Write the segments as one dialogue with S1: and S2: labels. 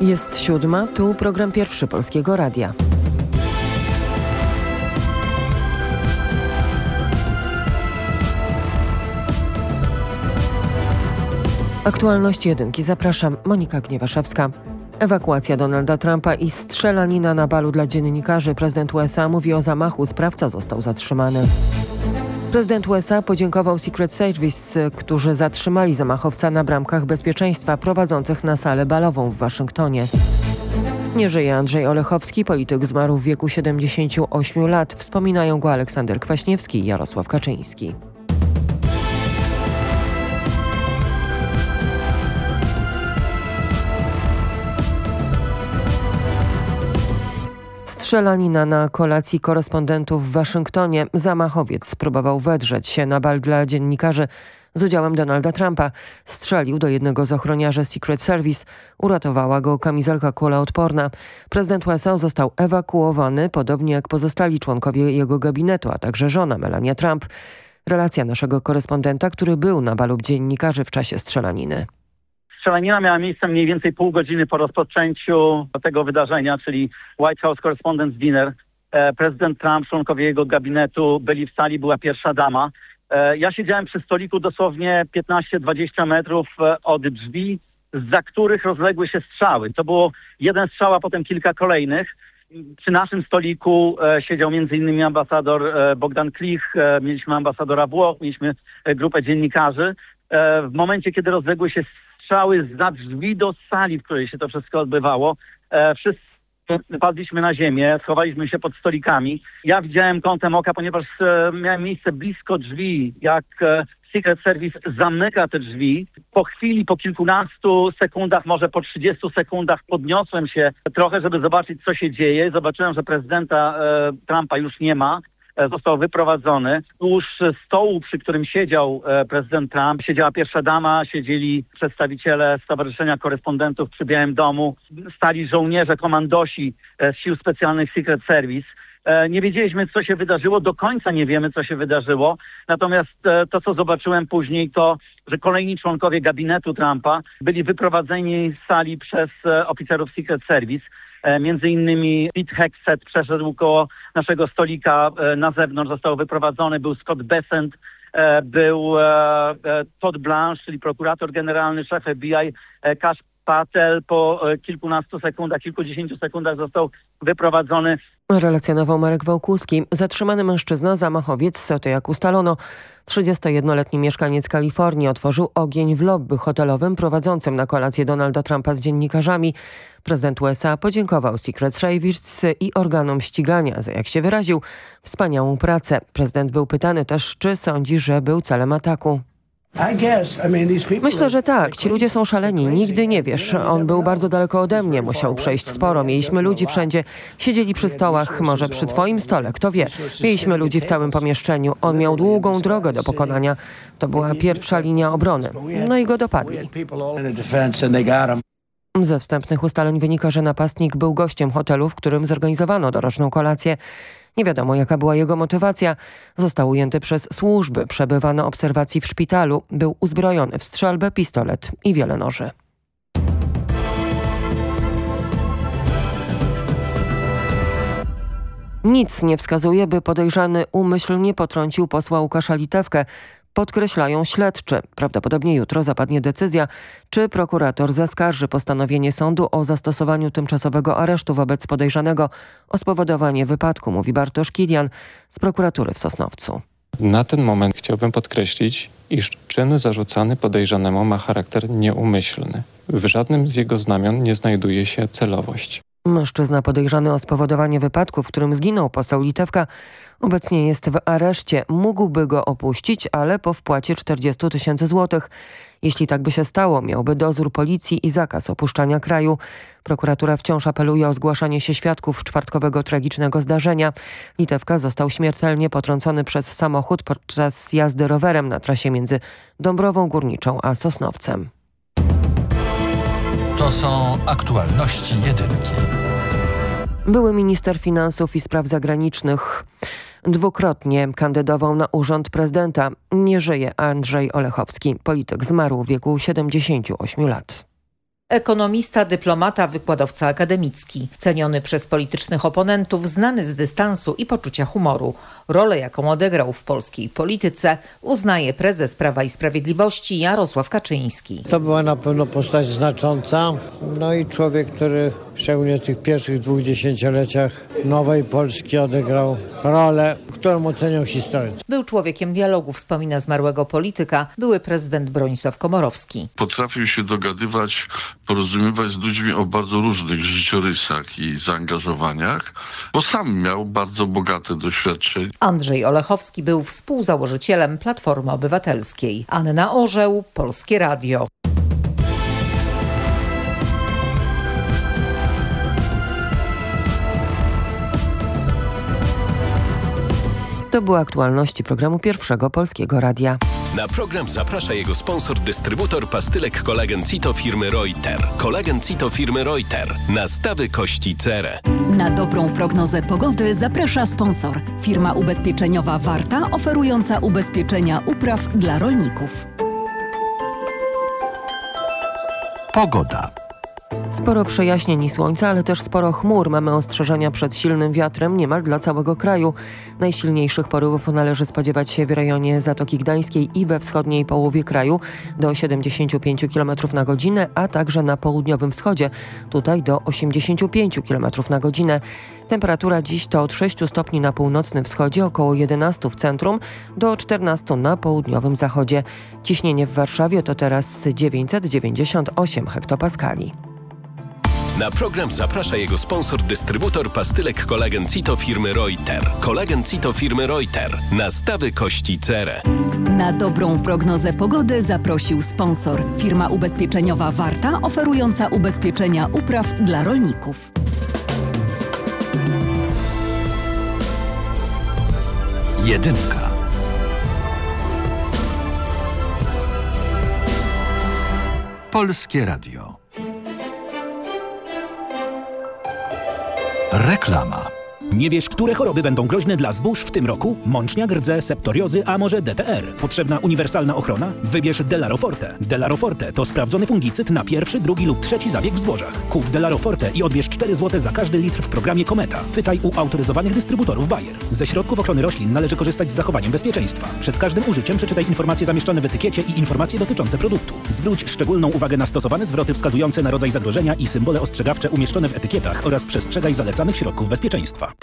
S1: Jest siódma, tu program pierwszy Polskiego Radia. Aktualności jedynki zapraszam, Monika Gniewaszewska. Ewakuacja Donalda Trumpa i strzelanina na balu dla dziennikarzy. Prezydent USA mówi o zamachu, sprawca został zatrzymany. Prezydent USA podziękował Secret Service, którzy zatrzymali zamachowca na bramkach bezpieczeństwa prowadzących na salę balową w Waszyngtonie. Nie żyje Andrzej Olechowski, polityk zmarł w wieku 78 lat. Wspominają go Aleksander Kwaśniewski i Jarosław Kaczyński. Strzelanina na kolacji korespondentów w Waszyngtonie. Zamachowiec spróbował wedrzeć się na bal dla dziennikarzy z udziałem Donalda Trumpa. Strzelił do jednego z ochroniarzy Secret Service. Uratowała go kamizelka kuloodporna. Prezydent USA został ewakuowany, podobnie jak pozostali członkowie jego gabinetu, a także żona Melania Trump. Relacja naszego korespondenta, który był na balu dziennikarzy w czasie strzelaniny.
S2: Strzelanina miała miejsce mniej więcej pół godziny po rozpoczęciu tego wydarzenia, czyli White House Correspondents' Dinner. E, prezydent Trump, członkowie jego gabinetu byli w sali, była pierwsza dama. E, ja siedziałem przy stoliku dosłownie 15-20 metrów e, od drzwi, za których rozległy się strzały. To było jeden strzał, a potem kilka kolejnych. Przy naszym stoliku siedział m.in. ambasador Bogdan Klich, mieliśmy ambasadora Włoch, mieliśmy grupę dziennikarzy. W momencie, kiedy rozległy się strzały za drzwi do sali, w której się to wszystko odbywało. E, wszyscy padliśmy na ziemię, schowaliśmy się pod stolikami. Ja widziałem kątem oka, ponieważ e, miałem miejsce blisko drzwi, jak e, Secret Service zamyka te drzwi. Po chwili, po kilkunastu sekundach, może po 30 sekundach podniosłem się trochę, żeby zobaczyć, co się dzieje. Zobaczyłem, że prezydenta e, Trumpa już nie ma. E, został wyprowadzony. Tuż stołu, przy którym siedział e, prezydent Trump, siedziała pierwsza dama, siedzieli przedstawiciele Stowarzyszenia Korespondentów przy Białym Domu, stali żołnierze, komandosi e, z Sił Specjalnych Secret Service. Nie wiedzieliśmy, co się wydarzyło, do końca nie wiemy, co się wydarzyło. Natomiast to, co zobaczyłem później, to, że kolejni członkowie gabinetu Trumpa byli wyprowadzeni z sali przez oficerów Secret Service. E, między innymi Pete Hexet przeszedł koło naszego stolika e, na zewnątrz, został wyprowadzony, był Scott Besant, e, był Todd Blanche, czyli prokurator generalny, szef FBI, Kasz Patel po kilkunastu sekundach, kilkudziesięciu sekundach został wyprowadzony
S1: Relacjonował Marek Wałkuski. Zatrzymany mężczyzna, zamachowiec, to jak ustalono, 31-letni mieszkaniec Kalifornii otworzył ogień w lobby hotelowym prowadzącym na kolację Donalda Trumpa z dziennikarzami. Prezydent USA podziękował Secret Service i organom ścigania za, jak się wyraził, wspaniałą pracę. Prezydent był pytany też, czy sądzi, że był celem ataku. Myślę, że tak. Ci ludzie są szaleni. Nigdy nie wiesz. On był bardzo daleko ode mnie. Musiał przejść sporo. Mieliśmy ludzi wszędzie. Siedzieli przy stołach. Może przy twoim stole. Kto wie. Mieliśmy ludzi w całym pomieszczeniu. On miał długą drogę do pokonania. To była pierwsza linia obrony. No i go dopadli. Ze wstępnych ustaleń wynika, że napastnik był gościem hotelu, w którym zorganizowano doroczną kolację. Nie wiadomo, jaka była jego motywacja. Został ujęty przez służby, przebywa na obserwacji w szpitalu. Był uzbrojony w strzelbę, pistolet i wiele noży. Nic nie wskazuje, by podejrzany umyślnie potrącił posła Łukasza Litewkę podkreślają śledczy. Prawdopodobnie jutro zapadnie decyzja, czy prokurator zaskarży postanowienie sądu o zastosowaniu tymczasowego aresztu wobec podejrzanego o spowodowanie wypadku, mówi Bartosz Kilian z prokuratury w Sosnowcu.
S3: Na ten moment chciałbym podkreślić, iż czyn zarzucany podejrzanemu ma charakter nieumyślny. W żadnym z jego znamion nie znajduje się celowość.
S1: Mężczyzna podejrzany o spowodowanie wypadku, w którym zginął poseł Litewka, obecnie jest w areszcie. Mógłby go opuścić, ale po wpłacie 40 tysięcy złotych. Jeśli tak by się stało, miałby dozór policji i zakaz opuszczania kraju. Prokuratura wciąż apeluje o zgłaszanie się świadków czwartkowego tragicznego zdarzenia. Litewka został śmiertelnie potrącony przez samochód podczas jazdy rowerem na trasie między Dąbrową Górniczą a Sosnowcem.
S4: To są aktualności jedynki.
S1: Były minister finansów i spraw zagranicznych. Dwukrotnie kandydował na urząd prezydenta. Nie żyje Andrzej Olechowski. Polityk zmarł w wieku 78 lat.
S5: Ekonomista, dyplomata, wykładowca akademicki, ceniony przez politycznych oponentów, znany z dystansu i poczucia humoru. Rolę, jaką odegrał w polskiej polityce, uznaje prezes Prawa i Sprawiedliwości Jarosław Kaczyński.
S6: To była na pewno postać znacząca, no i człowiek, który szczególnie w tych pierwszych dwóch dziesięcioleciach nowej Polski odegrał rolę, którą ocenią historycy.
S5: Był człowiekiem dialogu, wspomina zmarłego polityka, były prezydent Bronisław Komorowski.
S7: Potrafił się dogadywać, porozumiewać z ludźmi o bardzo różnych życiorysach i zaangażowaniach, bo sam miał bardzo bogate doświadczenie.
S5: Andrzej Olechowski był współzałożycielem Platformy Obywatelskiej. Anna Orzeł, Polskie Radio.
S1: To były aktualności programu Pierwszego Polskiego Radia.
S8: Na program zaprasza jego sponsor, dystrybutor pastylek kolagen Cito firmy Reuter. Kolagen Cito firmy Reuter. Nastawy kości cerę.
S9: Na dobrą prognozę pogody zaprasza sponsor. Firma ubezpieczeniowa Warta, oferująca ubezpieczenia upraw dla rolników.
S4: Pogoda.
S1: Sporo przejaśnień i słońca, ale też sporo chmur. Mamy ostrzeżenia przed silnym wiatrem niemal dla całego kraju. Najsilniejszych porywów należy spodziewać się w rejonie Zatoki Gdańskiej i we wschodniej połowie kraju do 75 km na godzinę, a także na południowym wschodzie, tutaj do 85 km na godzinę. Temperatura dziś to od 6 stopni na północnym wschodzie, około 11 w centrum, do 14 na południowym zachodzie. Ciśnienie w Warszawie to teraz 998 hektopaskali.
S8: Na program zaprasza jego sponsor, dystrybutor pastylek kolagen Cito firmy Reuter. Kolagen Cito firmy Reuter. Nastawy kości cerę.
S9: Na dobrą prognozę pogody zaprosił sponsor. Firma ubezpieczeniowa Warta, oferująca ubezpieczenia upraw dla rolników.
S4: Jedynka. Polskie Radio. Reklama.
S10: Nie wiesz, które choroby będą groźne dla zbóż w tym roku? Mączniak, rdze, septoriozy, a może DTR? Potrzebna uniwersalna ochrona? Wybierz Delaroforte. Delaroforte to sprawdzony fungicyd na pierwszy, drugi lub trzeci zabieg w zbożach. Kup Delaroforte i odbierz 4 zł za każdy litr w programie Kometa. Pytaj u autoryzowanych dystrybutorów Bayer. Ze środków ochrony roślin należy korzystać z zachowaniem bezpieczeństwa. Przed każdym użyciem przeczytaj informacje zamieszczone w etykiecie i informacje dotyczące produktu. Zwróć szczególną uwagę na stosowane zwroty wskazujące na rodzaj zagrożenia i symbole ostrzegawcze umieszczone w etykietach oraz przestrzegaj zalecanych środków bezpieczeństwa.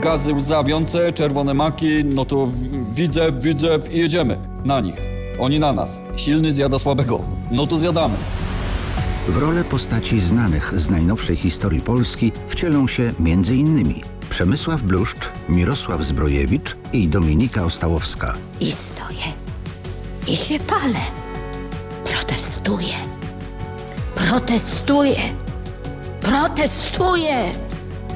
S11: Gazy łzawiące, czerwone maki, no to widzę, widzę i jedziemy na nich. Oni na nas. Silny zjada słabego. No to zjadamy.
S12: W rolę postaci znanych z najnowszej historii Polski wcielą się m.in. Przemysław Bluszcz, Mirosław Zbrojewicz i Dominika Ostałowska.
S13: I stoję. I się palę. Protestuję. Protestuję. Protestuję.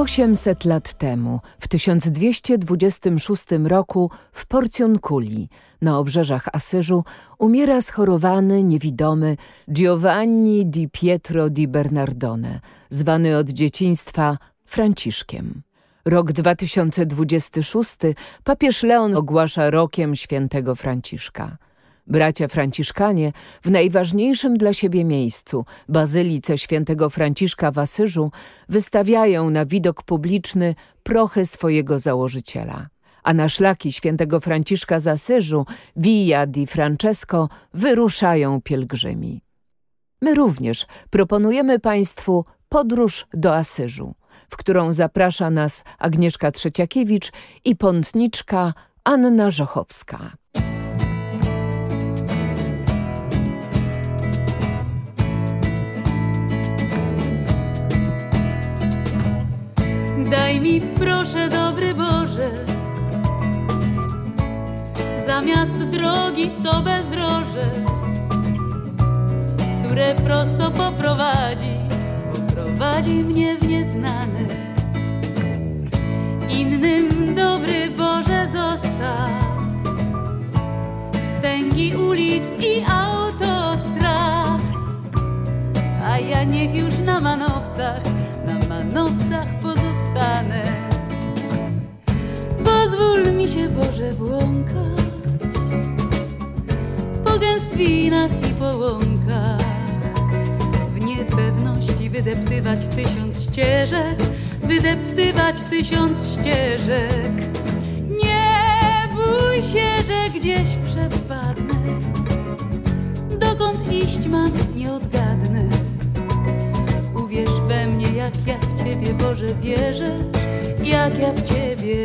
S14: 800 lat temu, w 1226 roku, w Porciunculi, na obrzeżach Asyżu, umiera schorowany, niewidomy Giovanni di Pietro di Bernardone, zwany od dzieciństwa Franciszkiem. Rok 2026 papież Leon ogłasza rokiem świętego Franciszka. Bracia Franciszkanie w najważniejszym dla siebie miejscu, Bazylice Świętego Franciszka w Asyżu, wystawiają na widok publiczny prochy swojego założyciela. A na szlaki Świętego Franciszka z Asyżu, Via di Francesco, wyruszają pielgrzymi. My również proponujemy Państwu podróż do Asyżu, w którą zaprasza nas Agnieszka Trzeciakiewicz i pątniczka Anna Żochowska.
S15: Daj mi proszę, dobry Boże, zamiast drogi to bezdroże, które prosto poprowadzi, poprowadzi mnie w nieznane. Innym dobry Boże zostaw. Wstęgi ulic i autostrad, a ja niech już na manowcach, na manowcach pozostanę. Pozwól mi się Boże błąkać po gęstwinach i po łąkach, w niepewności wydeptywać tysiąc ścieżek, wydeptywać tysiąc ścieżek. Nie bój się, że gdzieś przepadnę, dokąd iść mam nie odgadnę. Uwierz we mnie, jak ja Ciebie, Boże, wierzę, jak ja w Ciebie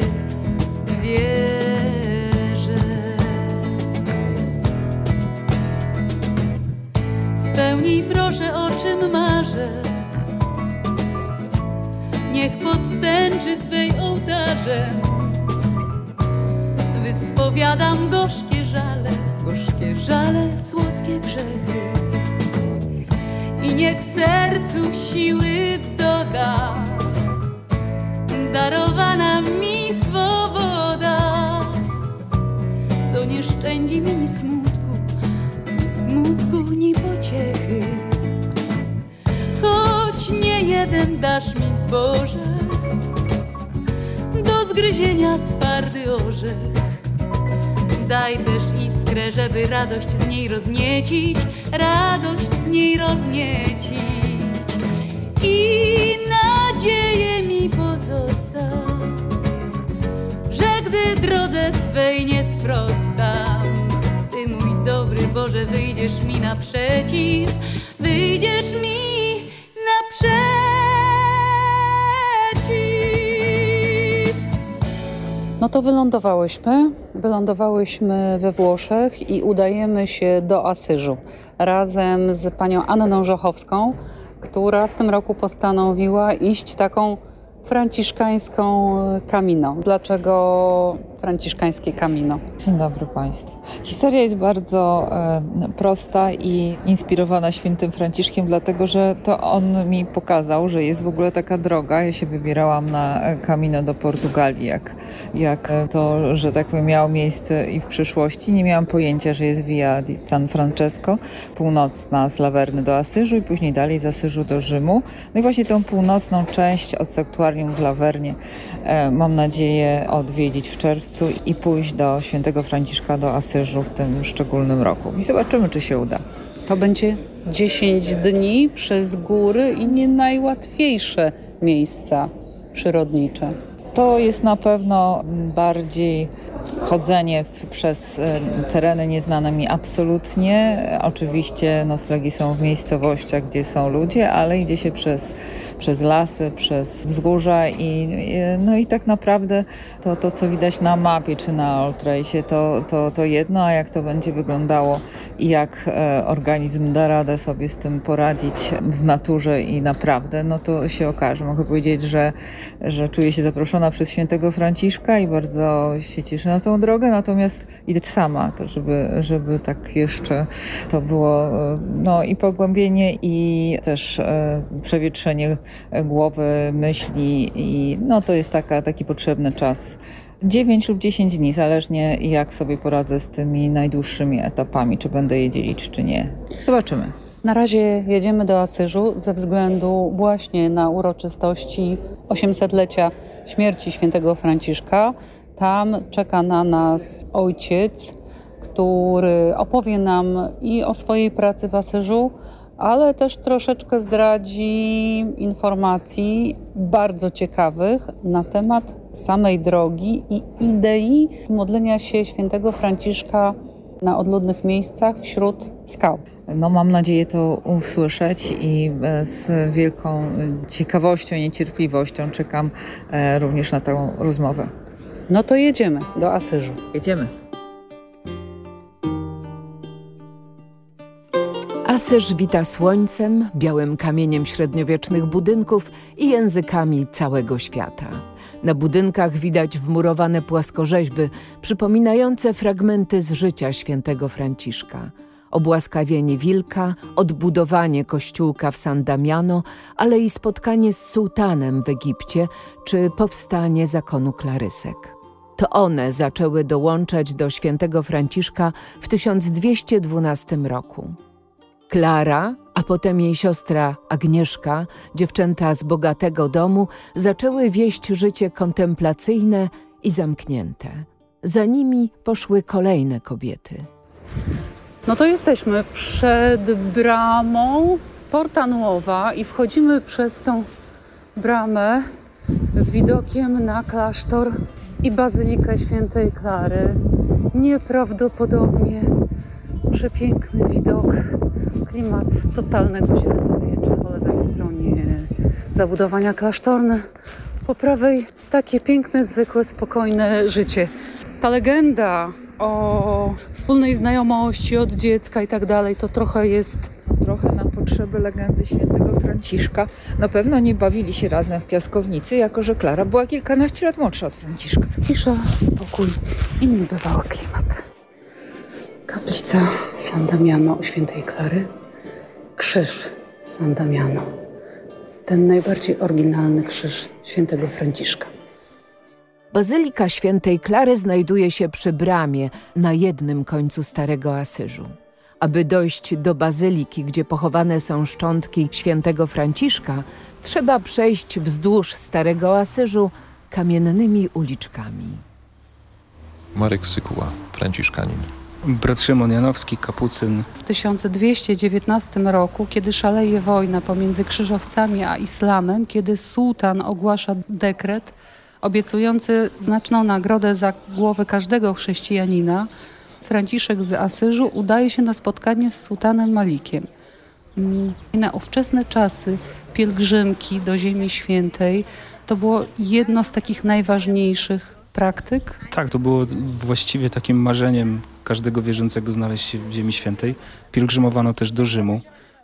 S15: wierzę. Spełnij proszę, o czym marzę. Niech pod tęczy Twej ołtarzem wyspowiadam gorzkie żale, gorzkie żale, słodkie grzechy. I niech sercu siły doda darowana mi swoboda, co nie szczędzi mi ni smutku, ni smutku, ni pociechy. Choć nie jeden dasz mi Boże, do zgryzienia twardy orzech. Daj też iskrę, żeby radość z niej rozniecić, radość z niej rozniecić. I nadzieję mi pozostaw, że gdy drodze swej nie sprostam, Ty mój dobry Boże wyjdziesz mi naprzeciw, wyjdziesz mi naprzeciw.
S16: No to wylądowałyśmy. Wylądowałyśmy we Włoszech i udajemy się do Asyżu razem z panią Anną Żochowską, która w tym roku postanowiła iść taką franciszkańską kamino. Dlaczego franciszkańskie kamino?
S17: Dzień dobry Państwu. Historia jest bardzo e, prosta i inspirowana świętym Franciszkiem, dlatego że to on mi pokazał, że jest w ogóle taka droga. Ja się wybierałam na kamino do Portugalii, jak, jak to, że tak powiem, miało miejsce i w przyszłości. Nie miałam pojęcia, że jest Via di San Francesco, północna z Lawerny do Asyżu i później dalej z Asyżu do Rzymu. No i właśnie tą północną część od sanktuarium w Lawernie e, mam nadzieję odwiedzić w czerwcu i pójść do świętego Franciszka do Asyżu w tym szczególnym roku. I zobaczymy, czy się uda.
S16: To będzie 10 dni przez góry i nie najłatwiejsze miejsca przyrodnicze.
S17: To jest na pewno bardziej chodzenie w, przez e, tereny nieznane mi absolutnie. Oczywiście noclegi są w miejscowościach, gdzie są ludzie, ale idzie się przez, przez lasy, przez wzgórza i, no i tak naprawdę to, to co widać na mapie czy na Oltrejsie to, to, to jedno, a jak to będzie wyglądało i jak e, organizm da radę sobie z tym poradzić w naturze i naprawdę, no to się okaże. Mogę powiedzieć, że, że czuję się zaproszona przez świętego Franciszka i bardzo się cieszę na tą drogę, natomiast idę sama, to żeby, żeby tak jeszcze to było no i pogłębienie i też e, przewietrzenie głowy, myśli i no to jest taka, taki potrzebny czas. 9 lub 10 dni, zależnie jak sobie poradzę z tymi najdłuższymi etapami, czy będę je dzielić, czy nie. Zobaczymy.
S16: Na razie jedziemy do Asyżu ze względu właśnie na uroczystości 800-lecia śmierci świętego Franciszka. Tam czeka na nas ojciec, który opowie nam i o swojej pracy w Asyżu, ale też troszeczkę zdradzi informacji bardzo ciekawych na temat samej drogi i idei modlenia się świętego Franciszka na odludnych miejscach wśród skał.
S17: No mam nadzieję to usłyszeć i e, z wielką ciekawością i niecierpliwością czekam e, również na tę rozmowę.
S16: No to jedziemy do Asyżu.
S17: Jedziemy.
S14: Asyż wita słońcem, białym kamieniem średniowiecznych budynków i językami całego świata. Na budynkach widać wmurowane płaskorzeźby przypominające fragmenty z życia świętego Franciszka. Obłaskawienie wilka, odbudowanie kościółka w San Damiano, ale i spotkanie z sułtanem w Egipcie czy powstanie zakonu klarysek. To one zaczęły dołączać do świętego Franciszka w 1212 roku. Klara, a potem jej siostra Agnieszka, dziewczęta z bogatego domu, zaczęły wieść życie kontemplacyjne i zamknięte. Za nimi poszły kolejne kobiety.
S16: No to jesteśmy przed bramą Porta Nuowa i wchodzimy przez tą bramę z widokiem na klasztor i bazylikę świętej Klary. Nieprawdopodobnie przepiękny widok, klimat totalnego średniowiecza. Po lewej stronie zabudowania klasztorne, po prawej takie piękne, zwykłe, spokojne życie. Ta legenda o wspólnej znajomości od dziecka i tak dalej, to trochę jest
S17: trochę na potrzeby legendy świętego Franciszka. Na pewno nie bawili się razem w piaskownicy, jako że Klara była kilkanaście lat młodsza od Franciszka.
S16: Cisza, spokój i niebywały klimat. Kaplica San Damiano świętej Klary, krzyż San Damiano, ten najbardziej oryginalny krzyż świętego Franciszka.
S14: Bazylika Świętej Klary znajduje się przy bramie na jednym końcu Starego Asyżu. Aby dojść do bazyliki, gdzie pochowane są szczątki świętego Franciszka, trzeba przejść wzdłuż Starego Asyżu kamiennymi uliczkami.
S18: Marek Sykuła, franciszkanin.
S19: Brat Szymon Janowski, kapucyn.
S16: W 1219 roku, kiedy szaleje wojna pomiędzy krzyżowcami a islamem, kiedy sułtan ogłasza dekret obiecujący znaczną nagrodę za głowę każdego chrześcijanina, Franciszek z Asyżu udaje się na spotkanie z sułtanem Malikiem. Na ówczesne czasy pielgrzymki do Ziemi Świętej to było jedno z takich najważniejszych praktyk.
S19: Tak, to było właściwie takim marzeniem każdego wierzącego znaleźć się w Ziemi Świętej. Pielgrzymowano też do Rzymu,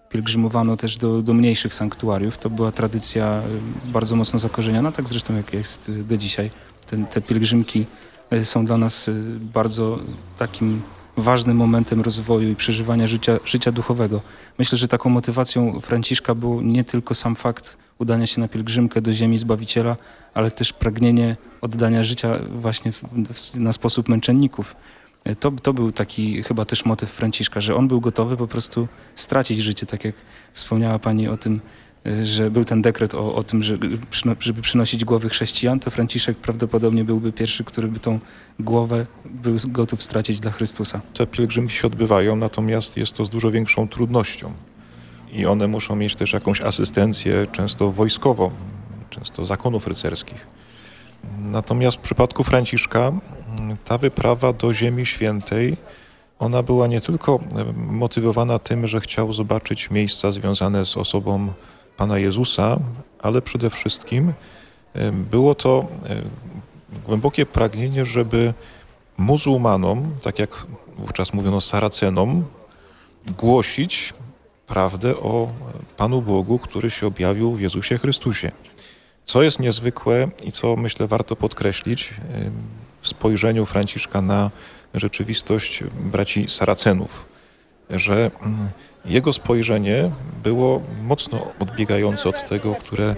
S19: pielgrzymowano też do, do mniejszych sanktuariów. To była tradycja y, bardzo mocno zakorzeniona, tak zresztą jak jest y, do dzisiaj. Ten, te pielgrzymki y, są dla nas bardzo takim ważnym momentem rozwoju i przeżywania życia, życia duchowego. Myślę, że taką motywacją Franciszka był nie tylko sam fakt udania się na pielgrzymkę do ziemi Zbawiciela, ale też pragnienie oddania życia właśnie w, w, na sposób męczenników. To, to był taki chyba też motyw Franciszka, że on był gotowy po prostu stracić życie, tak jak wspomniała Pani o tym, że był ten dekret o, o tym, że, żeby przynosić głowy chrześcijan, to Franciszek prawdopodobnie byłby pierwszy, który by tą głowę był gotów stracić dla Chrystusa.
S18: Te pielgrzymki się odbywają, natomiast jest to z dużo większą trudnością i one muszą mieć też jakąś asystencję, często wojskową, często zakonów rycerskich. Natomiast w przypadku Franciszka ta wyprawa do Ziemi Świętej, ona była nie tylko motywowana tym, że chciał zobaczyć miejsca związane z osobą Pana Jezusa, ale przede wszystkim było to głębokie pragnienie, żeby muzułmanom, tak jak wówczas mówiono Saracenom, głosić prawdę o Panu Bogu, który się objawił w Jezusie Chrystusie. Co jest niezwykłe i co myślę warto podkreślić w spojrzeniu Franciszka na rzeczywistość braci Saracenów, że jego spojrzenie było mocno odbiegające od tego, które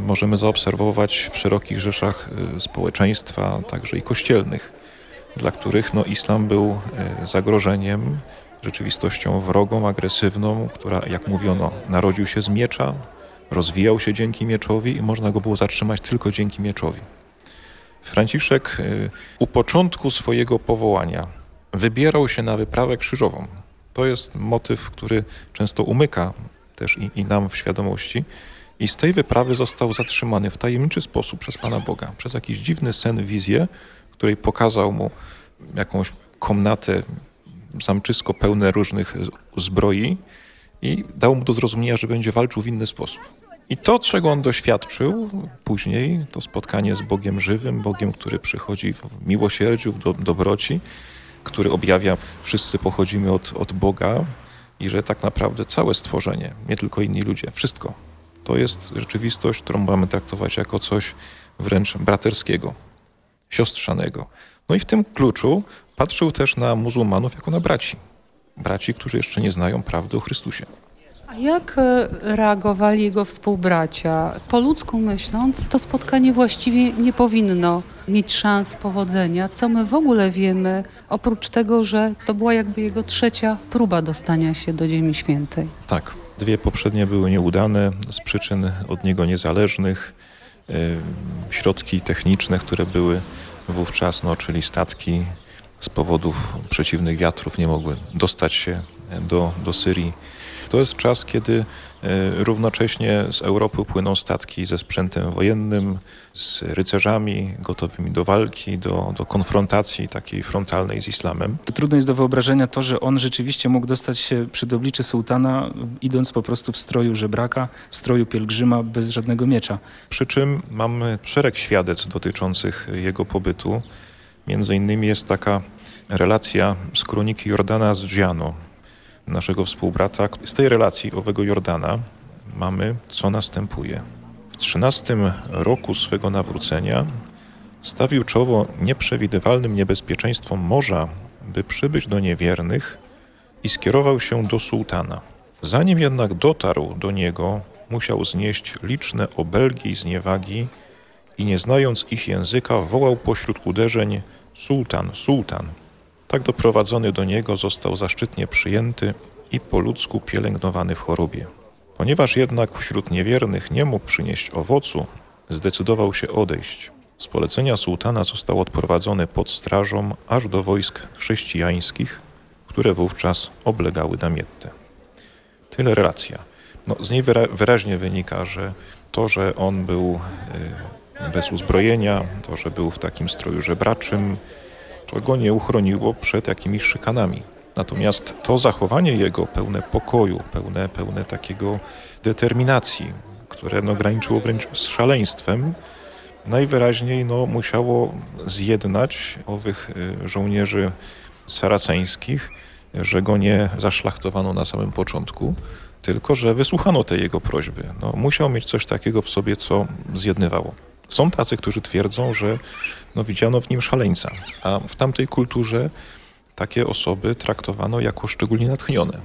S18: możemy zaobserwować w szerokich rzeszach społeczeństwa, także i kościelnych, dla których no, islam był zagrożeniem rzeczywistością wrogą, agresywną, która, jak mówiono, narodził się z miecza, rozwijał się dzięki mieczowi i można go było zatrzymać tylko dzięki mieczowi. Franciszek y, u początku swojego powołania wybierał się na wyprawę krzyżową. To jest motyw, który często umyka też i, i nam w świadomości. I z tej wyprawy został zatrzymany w tajemniczy sposób przez Pana Boga, przez jakiś dziwny sen, wizję, której pokazał mu jakąś komnatę, zamczysko pełne różnych zbroi i dał mu do zrozumienia, że będzie walczył w inny sposób. I to, czego on doświadczył później, to spotkanie z Bogiem żywym, Bogiem, który przychodzi w miłosierdziu, w do, dobroci, który objawia, wszyscy pochodzimy od, od Boga i że tak naprawdę całe stworzenie, nie tylko inni ludzie, wszystko, to jest rzeczywistość, którą mamy traktować jako coś wręcz braterskiego, siostrzanego. No i w tym kluczu patrzył też na muzułmanów jako na braci. Braci, którzy jeszcze nie znają prawdy o Chrystusie.
S16: A jak e, reagowali jego współbracia? Po ludzku myśląc, to spotkanie właściwie nie powinno mieć szans powodzenia. Co my w ogóle wiemy, oprócz tego, że to była jakby jego trzecia próba dostania się do Ziemi Świętej?
S18: Tak. Dwie poprzednie były nieudane z przyczyn od niego niezależnych. Środki techniczne, które były wówczas, no, czyli statki z powodów przeciwnych wiatrów nie mogły dostać się do, do Syrii. To jest czas, kiedy e, równocześnie z Europy płyną statki ze sprzętem wojennym, z rycerzami gotowymi do walki, do, do konfrontacji takiej frontalnej z islamem.
S19: To trudno jest do wyobrażenia to, że on rzeczywiście mógł dostać się przed oblicze sułtana, idąc po prostu w stroju żebraka, w stroju pielgrzyma, bez żadnego miecza.
S18: Przy czym mamy szereg świadectw dotyczących jego pobytu. Między innymi jest taka relacja z kroniki Jordana z Dżiano, naszego współbrata. Z tej relacji owego Jordana mamy, co następuje. W trzynastym roku swego nawrócenia stawił czoło nieprzewidywalnym niebezpieczeństwom morza, by przybyć do niewiernych i skierował się do sułtana. Zanim jednak dotarł do niego, musiał znieść liczne obelgi i zniewagi i nie znając ich języka wołał pośród uderzeń Sultan, sultan. Tak doprowadzony do niego został zaszczytnie przyjęty i po ludzku pielęgnowany w chorobie. Ponieważ jednak wśród niewiernych nie mógł przynieść owocu, zdecydował się odejść. Z polecenia sułtana został odprowadzony pod strażą aż do wojsk chrześcijańskich, które wówczas oblegały Damiettę. Tyle relacja. No, z niej wyra wyraźnie wynika, że to, że on był y, bez uzbrojenia, to, że był w takim stroju żebraczym, to go nie uchroniło przed jakimiś szykanami. Natomiast to zachowanie jego pełne pokoju, pełne, pełne takiego determinacji, które no, graniczyło wręcz z szaleństwem, najwyraźniej no, musiało zjednać owych y, żołnierzy saraceńskich, że go nie zaszlachtowano na samym początku, tylko że wysłuchano tej jego prośby. No, musiał mieć coś takiego w sobie, co zjednywało. Są tacy, którzy twierdzą, że no, widziano w nim szaleńca, a w tamtej kulturze takie osoby traktowano jako szczególnie natchnione.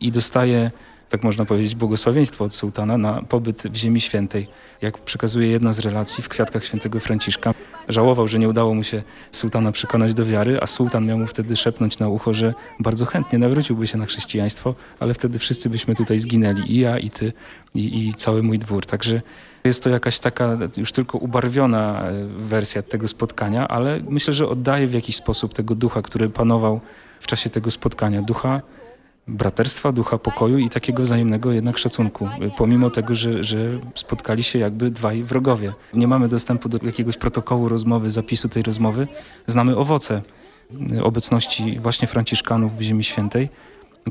S19: I dostaje, tak można powiedzieć, błogosławieństwo od sułtana na pobyt w Ziemi Świętej. Jak przekazuje jedna z relacji w Kwiatkach Świętego Franciszka, żałował, że nie udało mu się sułtana przekonać do wiary, a sułtan miał mu wtedy szepnąć na ucho, że bardzo chętnie nawróciłby się na chrześcijaństwo, ale wtedy wszyscy byśmy tutaj zginęli, i ja, i ty, i, i cały mój dwór. Także jest to jakaś taka już tylko ubarwiona e, wersja tego spotkania, ale myślę, że oddaje w jakiś sposób tego ducha, który panował w czasie tego spotkania. Ducha braterstwa, ducha pokoju i takiego wzajemnego jednak szacunku, e, pomimo tego, że, że spotkali się jakby dwaj wrogowie. Nie mamy dostępu do jakiegoś protokołu rozmowy, zapisu tej rozmowy. Znamy owoce e, obecności właśnie Franciszkanów w Ziemi Świętej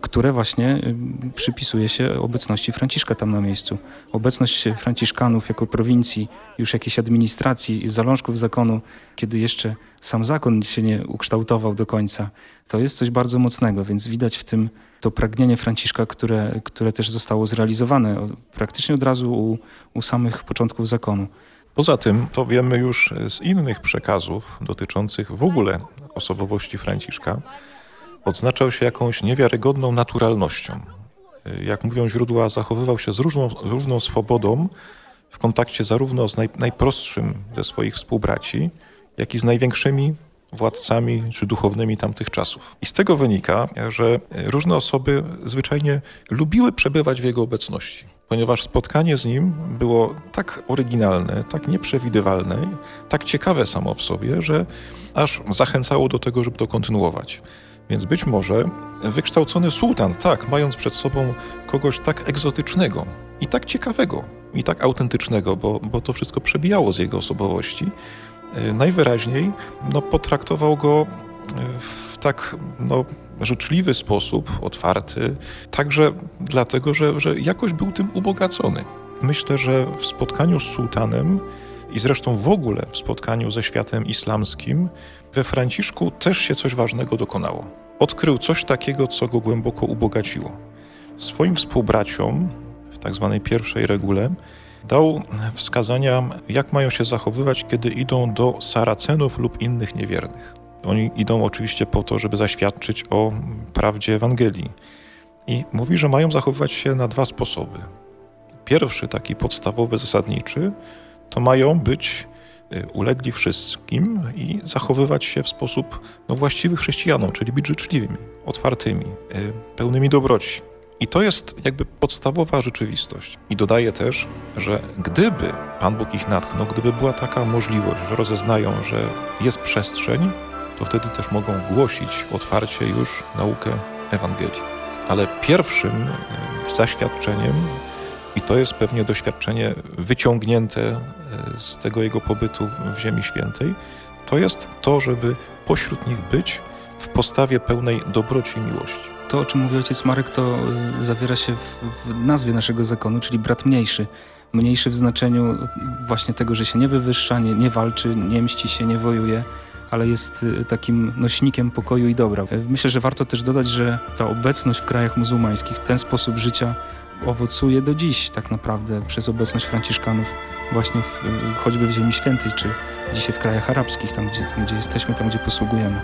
S19: które właśnie y, przypisuje się obecności Franciszka tam na miejscu. Obecność Franciszkanów jako prowincji, już jakiejś administracji, zalążków zakonu, kiedy jeszcze sam zakon się nie ukształtował do końca, to jest coś bardzo mocnego, więc widać w tym to pragnienie Franciszka, które, które też zostało zrealizowane praktycznie od razu u, u samych początków zakonu.
S18: Poza tym to wiemy już z innych przekazów dotyczących w ogóle osobowości Franciszka, odznaczał się jakąś niewiarygodną naturalnością. Jak mówią źródła, zachowywał się z różną, równą swobodą w kontakcie zarówno z naj, najprostszym ze swoich współbraci, jak i z największymi władcami czy duchownymi tamtych czasów. I z tego wynika, że różne osoby zwyczajnie lubiły przebywać w jego obecności, ponieważ spotkanie z nim było tak oryginalne, tak nieprzewidywalne, tak ciekawe samo w sobie, że aż zachęcało do tego, żeby to kontynuować. Więc być może wykształcony sułtan, tak, mając przed sobą kogoś tak egzotycznego i tak ciekawego, i tak autentycznego, bo, bo to wszystko przebijało z jego osobowości, y, najwyraźniej no, potraktował go y, w tak no, życzliwy sposób, otwarty, także dlatego, że, że jakoś był tym ubogacony. Myślę, że w spotkaniu z sułtanem i zresztą w ogóle w spotkaniu ze światem islamskim, we Franciszku też się coś ważnego dokonało. Odkrył coś takiego, co go głęboko ubogaciło. Swoim współbraciom, w tak zwanej pierwszej regule, dał wskazania, jak mają się zachowywać, kiedy idą do Saracenów lub innych niewiernych. Oni idą oczywiście po to, żeby zaświadczyć o prawdzie Ewangelii. I mówi, że mają zachowywać się na dwa sposoby. Pierwszy, taki podstawowy, zasadniczy, to mają być ulegli wszystkim i zachowywać się w sposób no, właściwy chrześcijanom, czyli być życzliwymi, otwartymi, y, pełnymi dobroci. I to jest jakby podstawowa rzeczywistość. I dodaję też, że gdyby Pan Bóg ich natchnął, gdyby była taka możliwość, że rozeznają, że jest przestrzeń, to wtedy też mogą głosić otwarcie już naukę Ewangelii. Ale pierwszym y, zaświadczeniem, i to jest pewnie doświadczenie wyciągnięte z tego jego pobytu w Ziemi Świętej, to jest to, żeby pośród nich być w postawie pełnej dobroci i miłości.
S19: To, o czym mówi ojciec Marek, to y, zawiera się w, w nazwie naszego zakonu, czyli brat mniejszy. Mniejszy w znaczeniu właśnie tego, że się nie wywyższa, nie, nie walczy, nie mści się, nie wojuje, ale jest y, takim nośnikiem pokoju i dobra. Myślę, że warto też dodać, że ta obecność w krajach muzułmańskich, ten sposób życia owocuje do dziś tak naprawdę przez obecność Franciszkanów właśnie w, choćby w Ziemi Świętej, czy dzisiaj w krajach arabskich, tam gdzie, tam gdzie jesteśmy, tam gdzie posługujemy.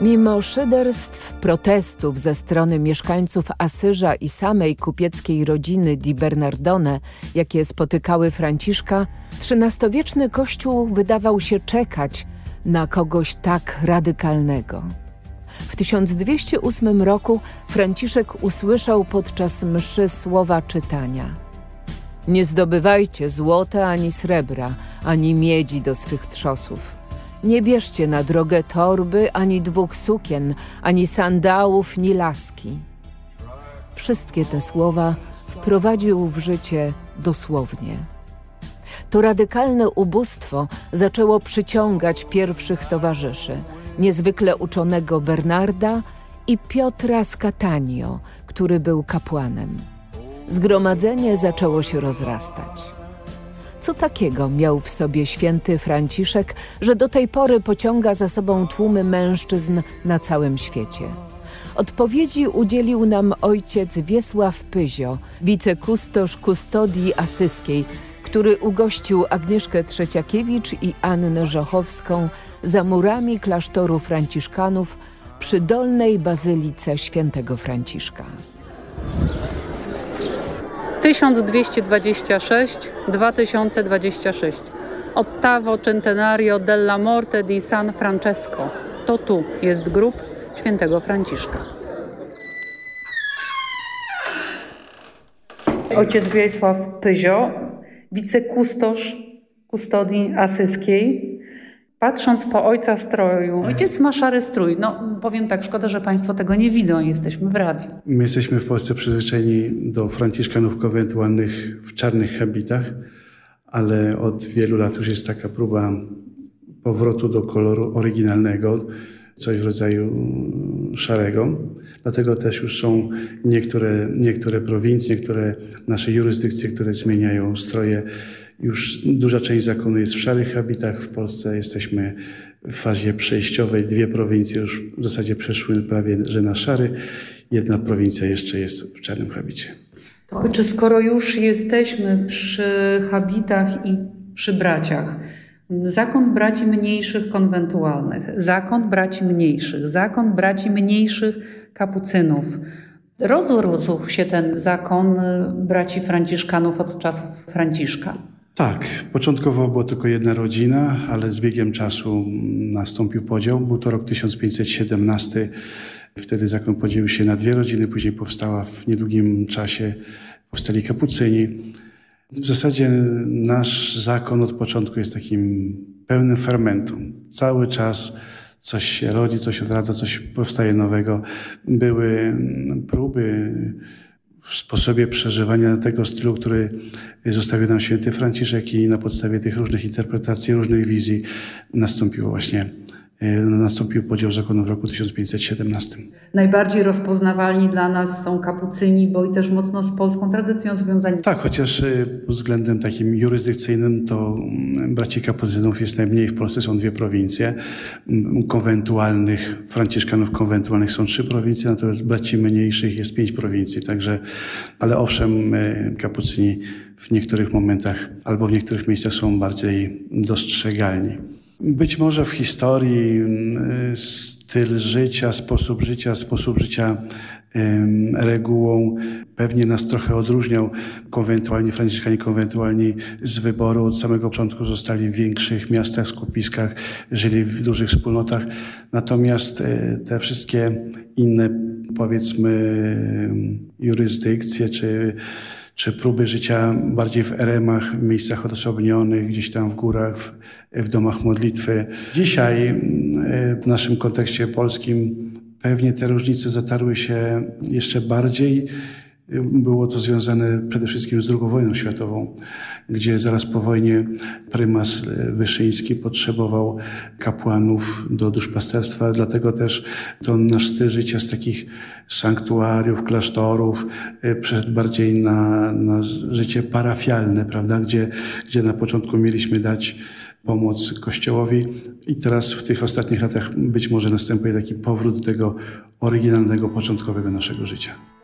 S14: Mimo szyderstw, protestów ze strony mieszkańców Asyża i samej kupieckiej rodziny Di Bernardone, jakie spotykały Franciszka, XIII-wieczny kościół wydawał się czekać na kogoś tak radykalnego. W 1208 roku Franciszek usłyszał podczas mszy słowa czytania. Nie zdobywajcie złota ani srebra, ani miedzi do swych trzosów nie bierzcie na drogę torby, ani dwóch sukien, ani sandałów, ni laski. Wszystkie te słowa wprowadził w życie dosłownie. To radykalne ubóstwo zaczęło przyciągać pierwszych towarzyszy, niezwykle uczonego Bernarda i Piotra z który był kapłanem. Zgromadzenie zaczęło się rozrastać. Co takiego miał w sobie święty Franciszek, że do tej pory pociąga za sobą tłumy mężczyzn na całym świecie? Odpowiedzi udzielił nam ojciec Wiesław Pyzio, wicekustosz kustodii asyskiej, który ugościł Agnieszkę Trzeciakiewicz i Annę Żochowską za murami klasztoru franciszkanów przy Dolnej Bazylice Świętego Franciszka.
S16: 1226, 2026. Ottavo Centenario della Morte di San Francesco. To tu jest grób świętego Franciszka. Ojciec Wiesław Pyzio, wicekustosz kustodii asyskiej. Patrząc po ojca stroju, ojciec ma szary strój. No powiem tak, szkoda, że Państwo tego nie widzą, jesteśmy w radiu.
S20: My jesteśmy w Polsce przyzwyczajeni do franciszkanów konwentualnych w czarnych habitach, ale od wielu lat już jest taka próba powrotu do koloru oryginalnego, coś w rodzaju szarego. Dlatego też już są niektóre, niektóre prowincje, niektóre nasze jurysdykcje, które zmieniają stroje. Już duża część zakonu jest w szarych habitach. W Polsce jesteśmy w fazie przejściowej. Dwie prowincje już w zasadzie przeszły prawie że na szary. Jedna prowincja jeszcze jest w czarnym habicie.
S16: To czy skoro już jesteśmy przy habitach i przy braciach, Zakon braci mniejszych konwentualnych, zakon braci mniejszych, zakon braci mniejszych kapucynów. Rozrósł się ten zakon braci franciszkanów od czasów Franciszka.
S20: Tak, początkowo była tylko jedna rodzina, ale z biegiem czasu nastąpił podział. Był to rok 1517. Wtedy zakon podzielił się na dwie rodziny, później powstała w niedługim czasie, powstali kapucyni. W zasadzie nasz zakon od początku jest takim pełnym fermentu. Cały czas coś się rodzi, coś odradza, coś powstaje nowego. Były próby w sposobie przeżywania tego stylu, który zostawił nam święty Franciszek i na podstawie tych różnych interpretacji, różnych wizji nastąpiło właśnie nastąpił podział zakonu w roku 1517.
S16: Najbardziej rozpoznawalni dla nas są kapucyni, bo i też mocno z polską tradycją związani.
S20: Tak, chociaż pod względem takim jurysdykcyjnym to braci kapucynów jest najmniej. W Polsce są dwie prowincje. Konwentualnych, franciszkanów konwentualnych są trzy prowincje, natomiast braci mniejszych jest pięć prowincji. Także, ale owszem, kapucyni w niektórych momentach albo w niektórych miejscach są bardziej dostrzegalni. Być może w historii styl życia, sposób życia, sposób życia regułą pewnie nas trochę odróżniał. Konwentualni, franciszkanie konwentualni z wyboru od samego początku zostali w większych miastach, skupiskach, żyli w dużych wspólnotach. Natomiast te wszystkie inne, powiedzmy, jurysdykcje czy czy próby życia bardziej w eremach, miejscach odosobnionych, gdzieś tam w górach, w, w domach modlitwy. Dzisiaj w naszym kontekście polskim pewnie te różnice zatarły się jeszcze bardziej. Było to związane przede wszystkim z II wojną światową, gdzie zaraz po wojnie prymas Wyszyński potrzebował kapłanów do duszpasterstwa, dlatego też to nasz styl życia z takich sanktuariów, klasztorów przeszedł bardziej na, na życie parafialne, prawda? Gdzie, gdzie na początku mieliśmy dać pomoc Kościołowi i teraz w tych ostatnich latach być może następuje taki powrót tego oryginalnego, początkowego naszego życia.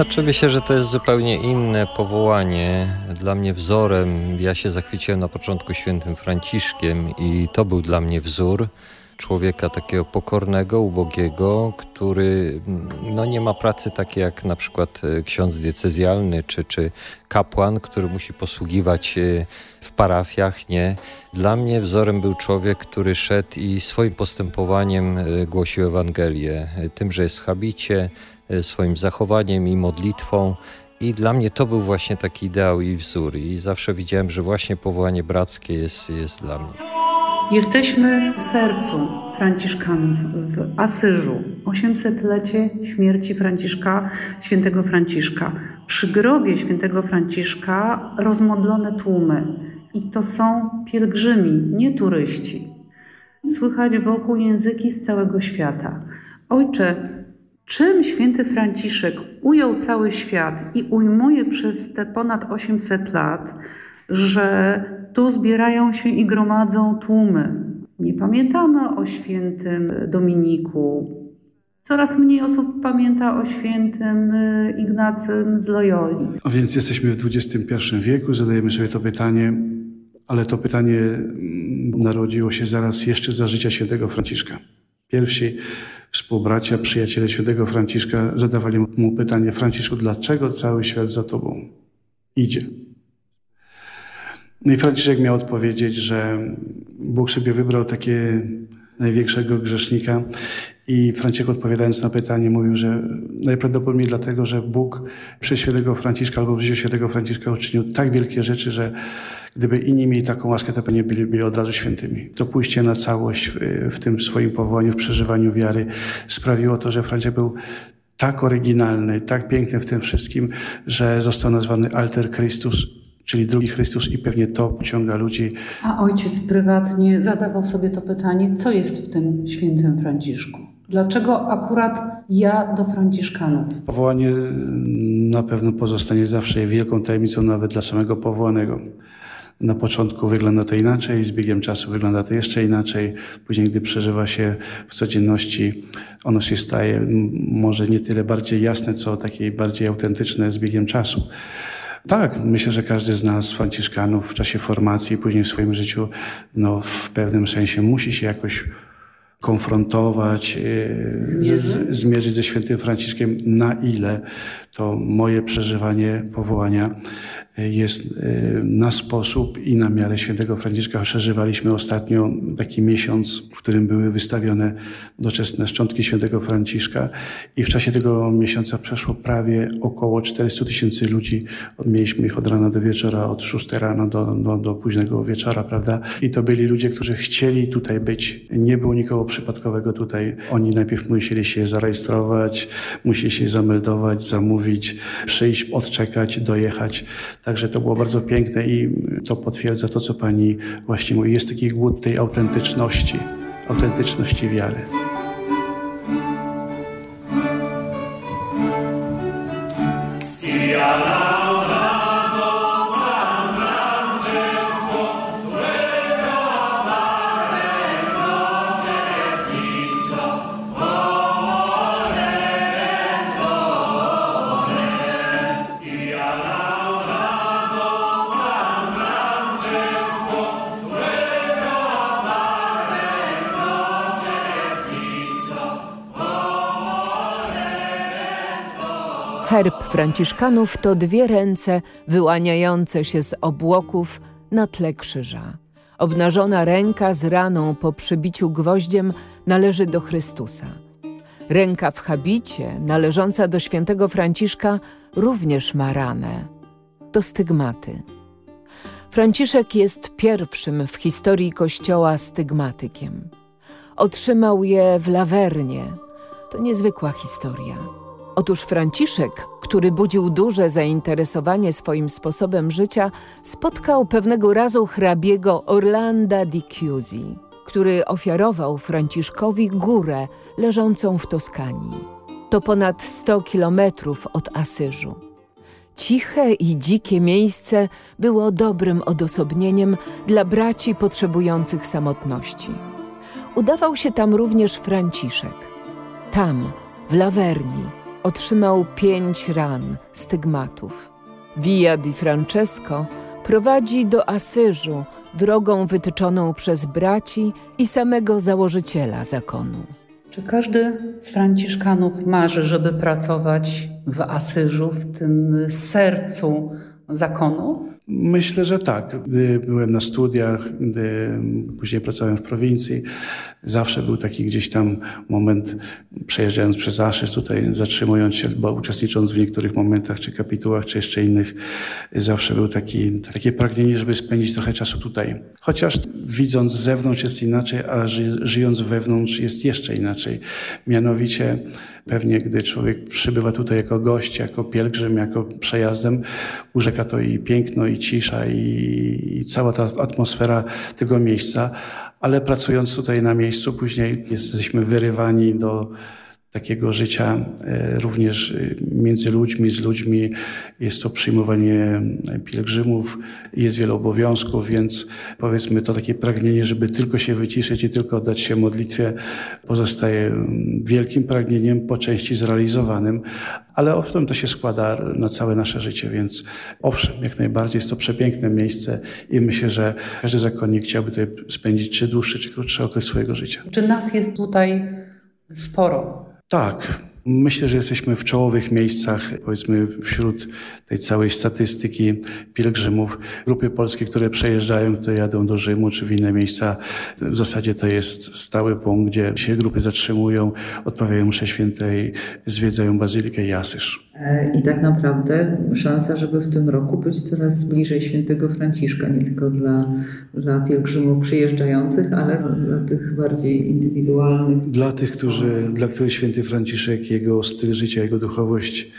S21: Znaczy myślę, że to jest zupełnie inne powołanie. Dla mnie wzorem, ja się zachwyciłem na początku świętym Franciszkiem i to był dla mnie wzór człowieka takiego pokornego, ubogiego, który no, nie ma pracy takiej jak na przykład ksiądz diecezjalny czy, czy kapłan, który musi posługiwać w parafiach. Nie. Dla mnie wzorem był człowiek, który szedł i swoim postępowaniem głosił Ewangelię. Tym, że jest w habicie, swoim zachowaniem i modlitwą. I dla mnie to był właśnie taki ideał i wzór. I zawsze widziałem, że właśnie powołanie brackie jest, jest dla mnie.
S16: Jesteśmy w sercu Franciszkanów, w Asyżu. 800-lecie śmierci Franciszka, świętego Franciszka. Przy grobie świętego Franciszka rozmodlone tłumy. I to są pielgrzymi, nie turyści. Słychać wokół języki z całego świata. Ojcze, czym święty Franciszek ujął cały świat i ujmuje przez te ponad 800 lat, że tu zbierają się i gromadzą tłumy. Nie pamiętamy o świętym Dominiku. Coraz mniej osób pamięta o świętym Ignacym z Loyoli.
S20: A więc jesteśmy w XXI wieku, zadajemy sobie to pytanie, ale to pytanie narodziło się zaraz jeszcze za życia świętego Franciszka. Pierwsi współbracia, przyjaciele świętego Franciszka zadawali mu pytanie: Franciszku, dlaczego cały świat za tobą idzie? No i Franciszek miał odpowiedzieć, że Bóg sobie wybrał takie największego grzesznika i Franciszek odpowiadając na pytanie mówił, że najprawdopodobniej dlatego, że Bóg przez świętego Franciszka albo w życiu świętego Franciszka uczynił tak wielkie rzeczy, że gdyby inni mieli taką łaskę, to pewnie byliby od razu świętymi. To pójście na całość w, w tym swoim powołaniu, w przeżywaniu wiary sprawiło to, że Franciszek był tak oryginalny, tak piękny w tym wszystkim, że został nazwany Alter Christus, czyli drugi Chrystus i pewnie to pociąga ludzi.
S16: A ojciec prywatnie zadawał sobie to pytanie, co jest w tym świętym Franciszku? Dlaczego akurat ja do Franciszkanów?
S20: Powołanie na pewno pozostanie zawsze wielką tajemnicą nawet dla samego powołanego. Na początku wygląda to inaczej, z biegiem czasu wygląda to jeszcze inaczej. Później, gdy przeżywa się w codzienności, ono się staje może nie tyle bardziej jasne, co takie bardziej autentyczne z biegiem czasu. Tak, myślę, że każdy z nas, Franciszkanów, w czasie formacji, później w swoim życiu, no, w pewnym sensie musi się jakoś konfrontować, zmierzyć, z, zmierzyć ze świętym Franciszkiem, na ile to moje przeżywanie powołania jest na sposób i na miarę świętego Franciszka. Przeżywaliśmy ostatnio taki miesiąc, w którym były wystawione doczesne szczątki świętego Franciszka i w czasie tego miesiąca przeszło prawie około 400 tysięcy ludzi. Mieliśmy ich od rana do wieczora, od 6 rano do, do, do późnego wieczora, prawda? I to byli ludzie, którzy chcieli tutaj być. Nie było nikogo przypadkowego tutaj. Oni najpierw musieli się zarejestrować, musieli się zameldować, zamówić, przyjść, odczekać, dojechać. Także to było bardzo piękne i to potwierdza to, co pani właśnie mówi. Jest taki głód tej autentyczności, autentyczności wiary.
S14: Herb Franciszkanów to dwie ręce wyłaniające się z obłoków na tle krzyża. Obnażona ręka z raną po przybiciu gwoździem należy do Chrystusa. Ręka w habicie, należąca do świętego Franciszka, również ma ranę. To stygmaty. Franciszek jest pierwszym w historii Kościoła stygmatykiem. Otrzymał je w Lawernie. To niezwykła historia. Otóż Franciszek, który budził duże zainteresowanie swoim sposobem życia, spotkał pewnego razu hrabiego Orlanda di Chiusi, który ofiarował Franciszkowi górę leżącą w Toskanii. To ponad 100 kilometrów od Asyżu. Ciche i dzikie miejsce było dobrym odosobnieniem dla braci potrzebujących samotności. Udawał się tam również Franciszek. Tam, w Laverni, otrzymał pięć ran, stygmatów. Via di Francesco prowadzi do Asyżu drogą wytyczoną przez braci i samego założyciela zakonu.
S16: Czy każdy z Franciszkanów marzy, żeby pracować w Asyżu, w tym sercu zakonu?
S20: Myślę, że tak. Gdy byłem na studiach, gdy później pracowałem w prowincji, zawsze był taki gdzieś tam moment, przejeżdżając przez Aszyż, tutaj zatrzymując się, bo uczestnicząc w niektórych momentach, czy kapitułach, czy jeszcze innych, zawsze był taki, takie pragnienie, żeby spędzić trochę czasu tutaj. Chociaż widząc z zewnątrz jest inaczej, a ży, żyjąc wewnątrz jest jeszcze inaczej. Mianowicie pewnie, gdy człowiek przybywa tutaj jako gość, jako pielgrzym, jako przejazdem, urzeka to i piękno, i cisza, i, i cała ta atmosfera tego miejsca, ale pracując tutaj na miejscu, później jesteśmy wyrywani do takiego życia również między ludźmi, z ludźmi. Jest to przyjmowanie pielgrzymów, jest wiele obowiązków, więc powiedzmy to takie pragnienie, żeby tylko się wyciszyć i tylko oddać się modlitwie pozostaje wielkim pragnieniem, po części zrealizowanym, ale owszem to się składa na całe nasze życie, więc owszem, jak najbardziej jest to przepiękne miejsce i myślę, że każdy zakonnik chciałby tutaj spędzić czy dłuższy, czy krótszy okres swojego życia.
S16: Czy nas jest tutaj sporo?
S20: Tak, Myślę, że jesteśmy w czołowych miejscach, powiedzmy, wśród tej całej statystyki pielgrzymów. Grupy polskie, które przejeżdżają, które jadą do Rzymu czy w inne miejsca, w zasadzie to jest stały punkt, gdzie się grupy zatrzymują, odprawiają mszę świętej, zwiedzają Bazylikę i Asyż.
S22: E, I tak naprawdę szansa, żeby w tym roku być coraz bliżej świętego Franciszka, nie tylko dla, dla pielgrzymów przyjeżdżających, ale dla tych bardziej indywidualnych.
S20: Dla tych, którzy, dla których święty Franciszek, jego styl życia, jego duchowość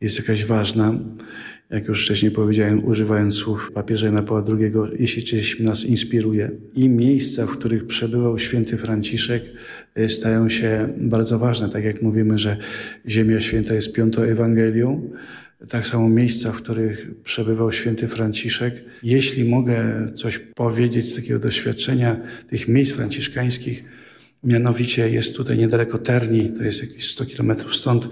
S20: jest jakaś ważna. Jak już wcześniej powiedziałem, używając słów papieża Jana Pawła II, jeśli czymś nas inspiruje. I miejsca, w których przebywał święty Franciszek, y, stają się bardzo ważne. Tak jak mówimy, że Ziemia Święta jest piątą Ewangelią, tak samo miejsca, w których przebywał święty Franciszek. Jeśli mogę coś powiedzieć z takiego doświadczenia tych miejsc franciszkańskich, Mianowicie jest tutaj niedaleko Terni, to jest jakieś 100 kilometrów stąd,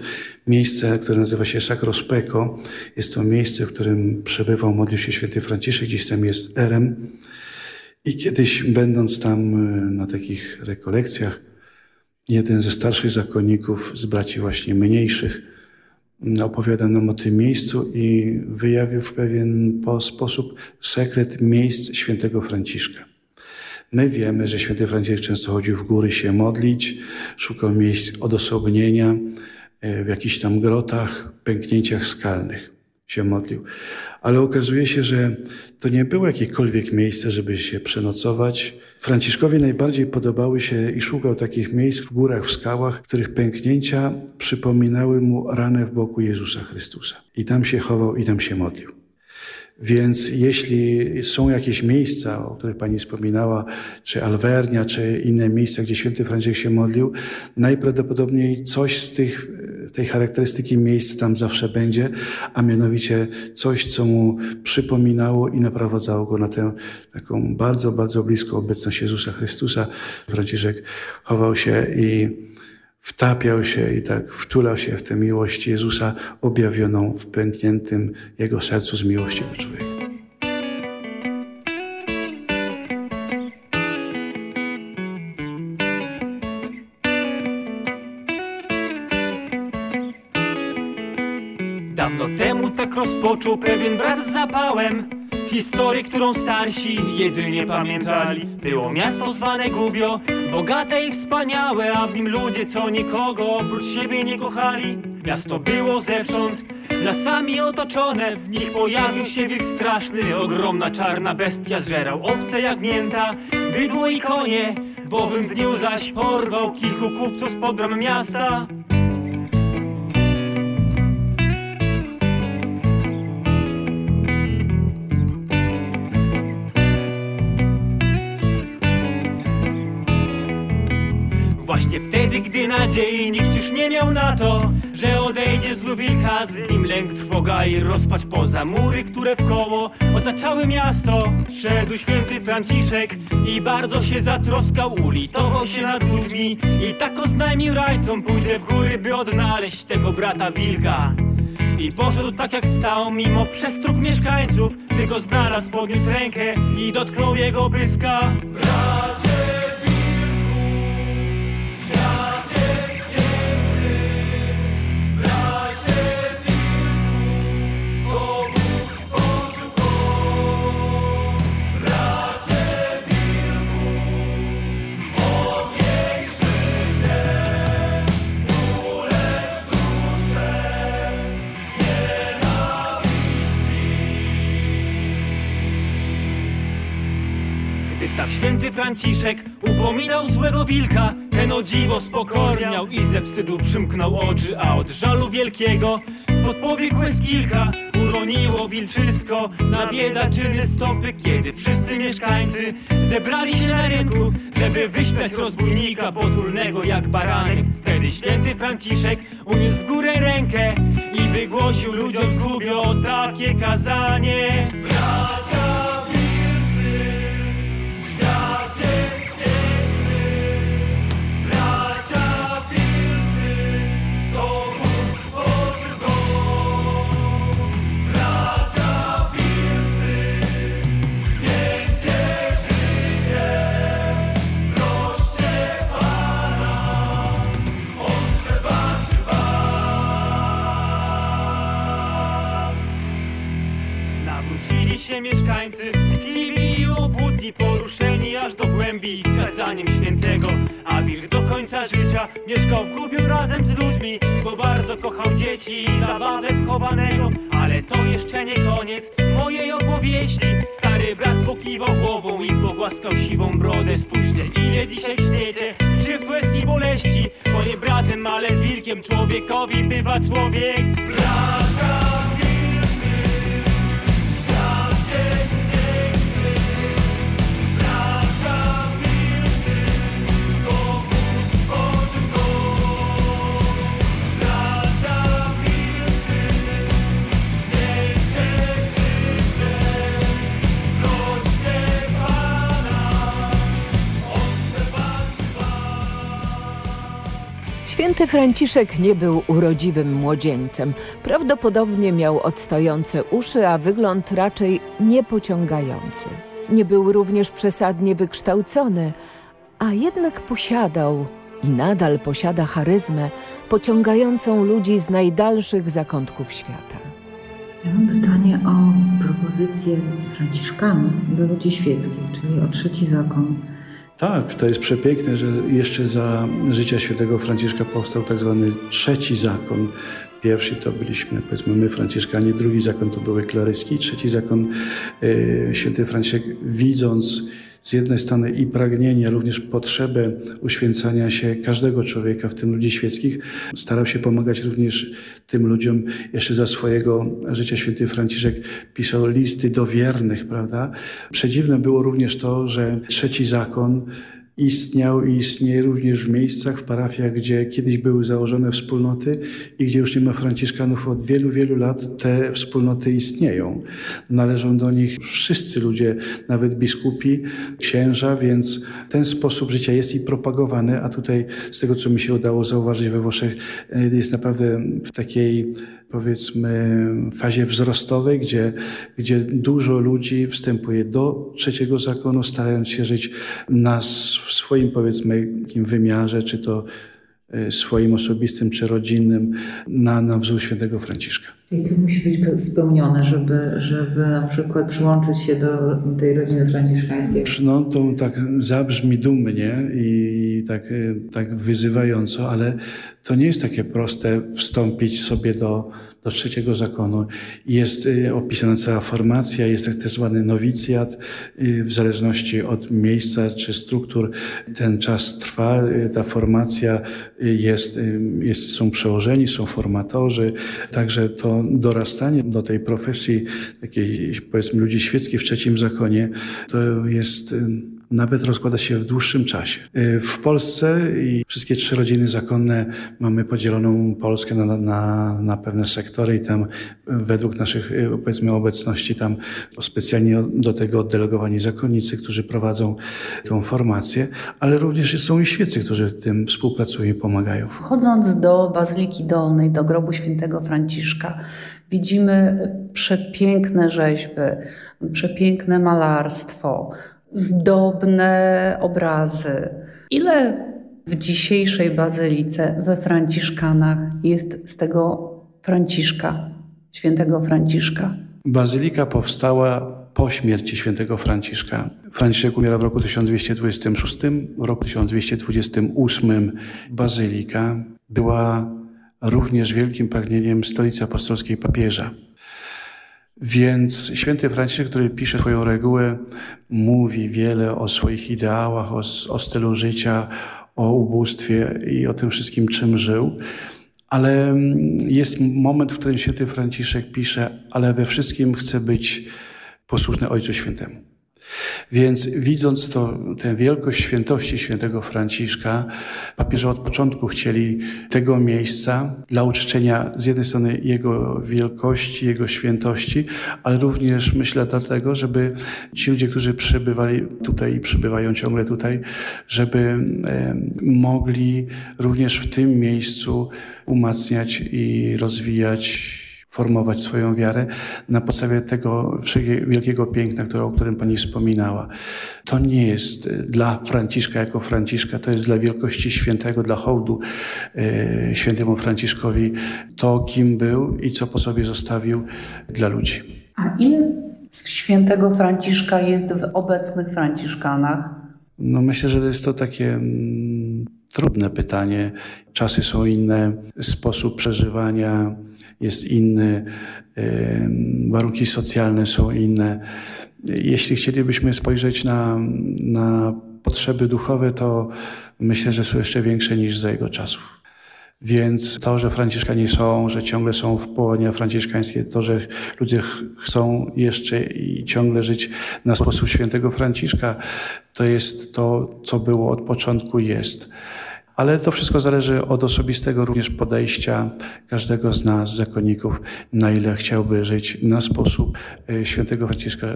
S20: miejsce, które nazywa się Sacro Speco. Jest to miejsce, w którym przebywał, modlił się święty Franciszek, dziś tam jest erem. I kiedyś będąc tam e, na takich rekolekcjach, jeden ze starszych zakonników z braci właśnie mniejszych opowiadał nam o tym miejscu i wyjawił w pewien sposób sekret miejsc świętego Franciszka. My wiemy, że święty Franciszek często chodził w góry się modlić, szukał miejsc odosobnienia, e, w jakichś tam grotach, pęknięciach skalnych się modlił. Ale okazuje się, że to nie było jakiekolwiek miejsce, żeby się przenocować. Franciszkowi najbardziej podobały się i szukał takich miejsc w górach, w skałach, których pęknięcia przypominały mu ranę w boku Jezusa Chrystusa. I tam się chował i tam się modlił. Więc jeśli są jakieś miejsca, o których Pani wspominała, czy Alwernia, czy inne miejsca, gdzie święty Franciszek się modlił, najprawdopodobniej coś z tych, tej charakterystyki miejsc tam zawsze będzie, a mianowicie coś, co mu przypominało i naprowadzało go na tę taką bardzo, bardzo bliską obecność Jezusa Chrystusa. Franciszek chował się i wtapiał się i tak wtulał się w tę miłość Jezusa objawioną w pękniętym Jego sercu z miłości do człowieka.
S23: Dawno temu tak rozpoczął pewien brat z zapałem Historię, którą starsi jedynie pamiętali. Było miasto zwane Gubio, bogate i wspaniałe A w nim ludzie, co nikogo oprócz siebie nie kochali. Miasto było zewsząd, lasami otoczone W nich pojawił się wilk straszny Ogromna czarna bestia zżerał owce jak mięta. Bydło i konie, w owym dniu zaś porwał Kilku kupców spod bram miasta wtedy, gdy nadziei nikt już nie miał na to Że odejdzie zły wilka, z nim lęk, trwoga i rozpacz Poza mury, które w koło otaczały miasto Szedł święty Franciszek i bardzo się zatroskał Ulitował się nad ludźmi i tak oznajmił rajcom Pójdę w góry, by odnaleźć tego brata wilka i poszedł tak jak stał, mimo przestróg mieszkańców Gdy go znalazł, podniósł rękę i dotknął jego pyska Bracie! Święty Franciszek upominał złego wilka. Ten o dziwo spokorniał i ze wstydu przymknął oczy A od żalu wielkiego spod powiek łez kilka Uroniło wilczysko. Na biedaczyny stopy Kiedy wszyscy mieszkańcy zebrali się na rynku Żeby wyśmiać rozbójnika potulnego jak baranek. Wtedy święty Franciszek uniósł w górę rękę I wygłosił ludziom zgubio takie kazanie. Bracia! Się mieszkańcy Chciwi i obłudni, poruszeni aż do głębi Kazaniem świętego. A wilk do końca życia mieszkał w grubie razem z ludźmi Bo bardzo kochał dzieci i zabawę wchowanego. Ale to jeszcze nie koniec mojej opowieści. Stary brat pokiwał głową i pogłaskał siwą brodę. Spójrzcie ile dzisiaj śniecie krzywd łez i boleści. Bo nie bratem, ale wilkiem człowiekowi bywa człowiek
S14: Święty Franciszek nie był urodziwym młodzieńcem. Prawdopodobnie miał odstające uszy, a wygląd raczej niepociągający. Nie był również przesadnie wykształcony, a jednak posiadał i nadal posiada charyzmę pociągającą ludzi z najdalszych zakątków świata.
S22: Ja mam pytanie o propozycję Franciszkanów do ludzi świeckich, czyli o trzeci zakon.
S20: Tak, to jest przepiękne, że jeszcze za życia świętego Franciszka powstał tak zwany trzeci zakon. Pierwszy to byliśmy, powiedzmy, my Franciszkanie, drugi zakon to były klaryski, trzeci zakon e, święty Franciszek, widząc z jednej strony i pragnienie, również potrzebę uświęcania się każdego człowieka, w tym ludzi świeckich, starał się pomagać również tym ludziom. Jeszcze za swojego życia święty Franciszek pisał listy do wiernych, prawda? Przedziwne było również to, że trzeci zakon istniał i istnieje również w miejscach, w parafiach, gdzie kiedyś były założone wspólnoty i gdzie już nie ma franciszkanów od wielu, wielu lat, te wspólnoty istnieją. Należą do nich wszyscy ludzie, nawet biskupi, księża, więc ten sposób życia jest i propagowany, a tutaj z tego, co mi się udało zauważyć we Włoszech, jest naprawdę w takiej powiedzmy fazie wzrostowej, gdzie, gdzie dużo ludzi wstępuje do trzeciego zakonu, starając się żyć na w swoim powiedzmy wymiarze, czy to y, swoim osobistym, czy rodzinnym, na, na wzór świętego Franciszka.
S22: I co musi być spełnione, żeby, żeby na przykład przyłączyć się do tej rodziny franciszkańskiej?
S20: No to tak zabrzmi dumnie i tak, y, tak wyzywająco, ale to nie jest takie proste wstąpić sobie do, do trzeciego zakonu. Jest y, opisana cała formacja, jest tak zwany nowicjat. Y, w zależności od miejsca czy struktur ten czas trwa. Ta formacja jest, jest, są przełożeni, są formatorzy. Także to dorastanie do tej profesji takiej powiedzmy ludzi świeckich w trzecim zakonie to jest nawet rozkłada się w dłuższym czasie. W Polsce i wszystkie trzy rodziny zakonne mamy podzieloną Polskę na, na, na pewne sektory i tam według naszych powiedzmy obecności tam specjalnie do tego oddelegowani zakonnicy, którzy prowadzą tą formację, ale również są i świecy, którzy w tym współpracują i pomagają.
S16: Wchodząc do Bazyliki Dolnej, do grobu świętego Franciszka, widzimy przepiękne rzeźby, przepiękne malarstwo, zdobne obrazy. Ile w dzisiejszej bazylice we Franciszkanach jest z tego Franciszka, świętego Franciszka?
S20: Bazylika powstała po śmierci świętego Franciszka. Franciszek umiera w roku 1226, w roku 1228 bazylika była również wielkim pragnieniem stolicy apostolskiej papieża. Więc święty Franciszek, który pisze swoją regułę, mówi wiele o swoich ideałach, o, o stylu życia, o ubóstwie i o tym wszystkim, czym żył. Ale jest moment, w którym święty Franciszek pisze, ale we wszystkim chce być posłuszny Ojcu Świętemu. Więc widząc to, tę wielkość świętości świętego Franciszka, papieże od początku chcieli tego miejsca dla uczczenia z jednej strony jego wielkości, jego świętości, ale również myślę dlatego, żeby ci ludzie, którzy przybywali tutaj i przybywają ciągle tutaj, żeby mogli również w tym miejscu umacniać i rozwijać formować swoją wiarę na podstawie tego wielkiego piękna, które, o którym Pani wspominała. To nie jest dla Franciszka jako Franciszka, to jest dla wielkości świętego, dla hołdu e, świętemu Franciszkowi to, kim był i co po sobie zostawił dla ludzi.
S16: A ile
S24: świętego Franciszka jest w obecnych Franciszkanach?
S20: No myślę, że jest to takie mm, trudne pytanie. Czasy są inne, sposób przeżywania jest inny, warunki socjalne są inne. Jeśli chcielibyśmy spojrzeć na, na potrzeby duchowe, to myślę, że są jeszcze większe niż za jego czasów. Więc to, że Franciszkanie są, że ciągle są w południa franciszkańskie, to, że ludzie ch chcą jeszcze i ciągle żyć na sposób świętego Franciszka, to jest to, co było od początku, jest. Ale to wszystko zależy od osobistego również podejścia każdego z nas, zakonników, na ile chciałby żyć na sposób y, świętego Franciszka.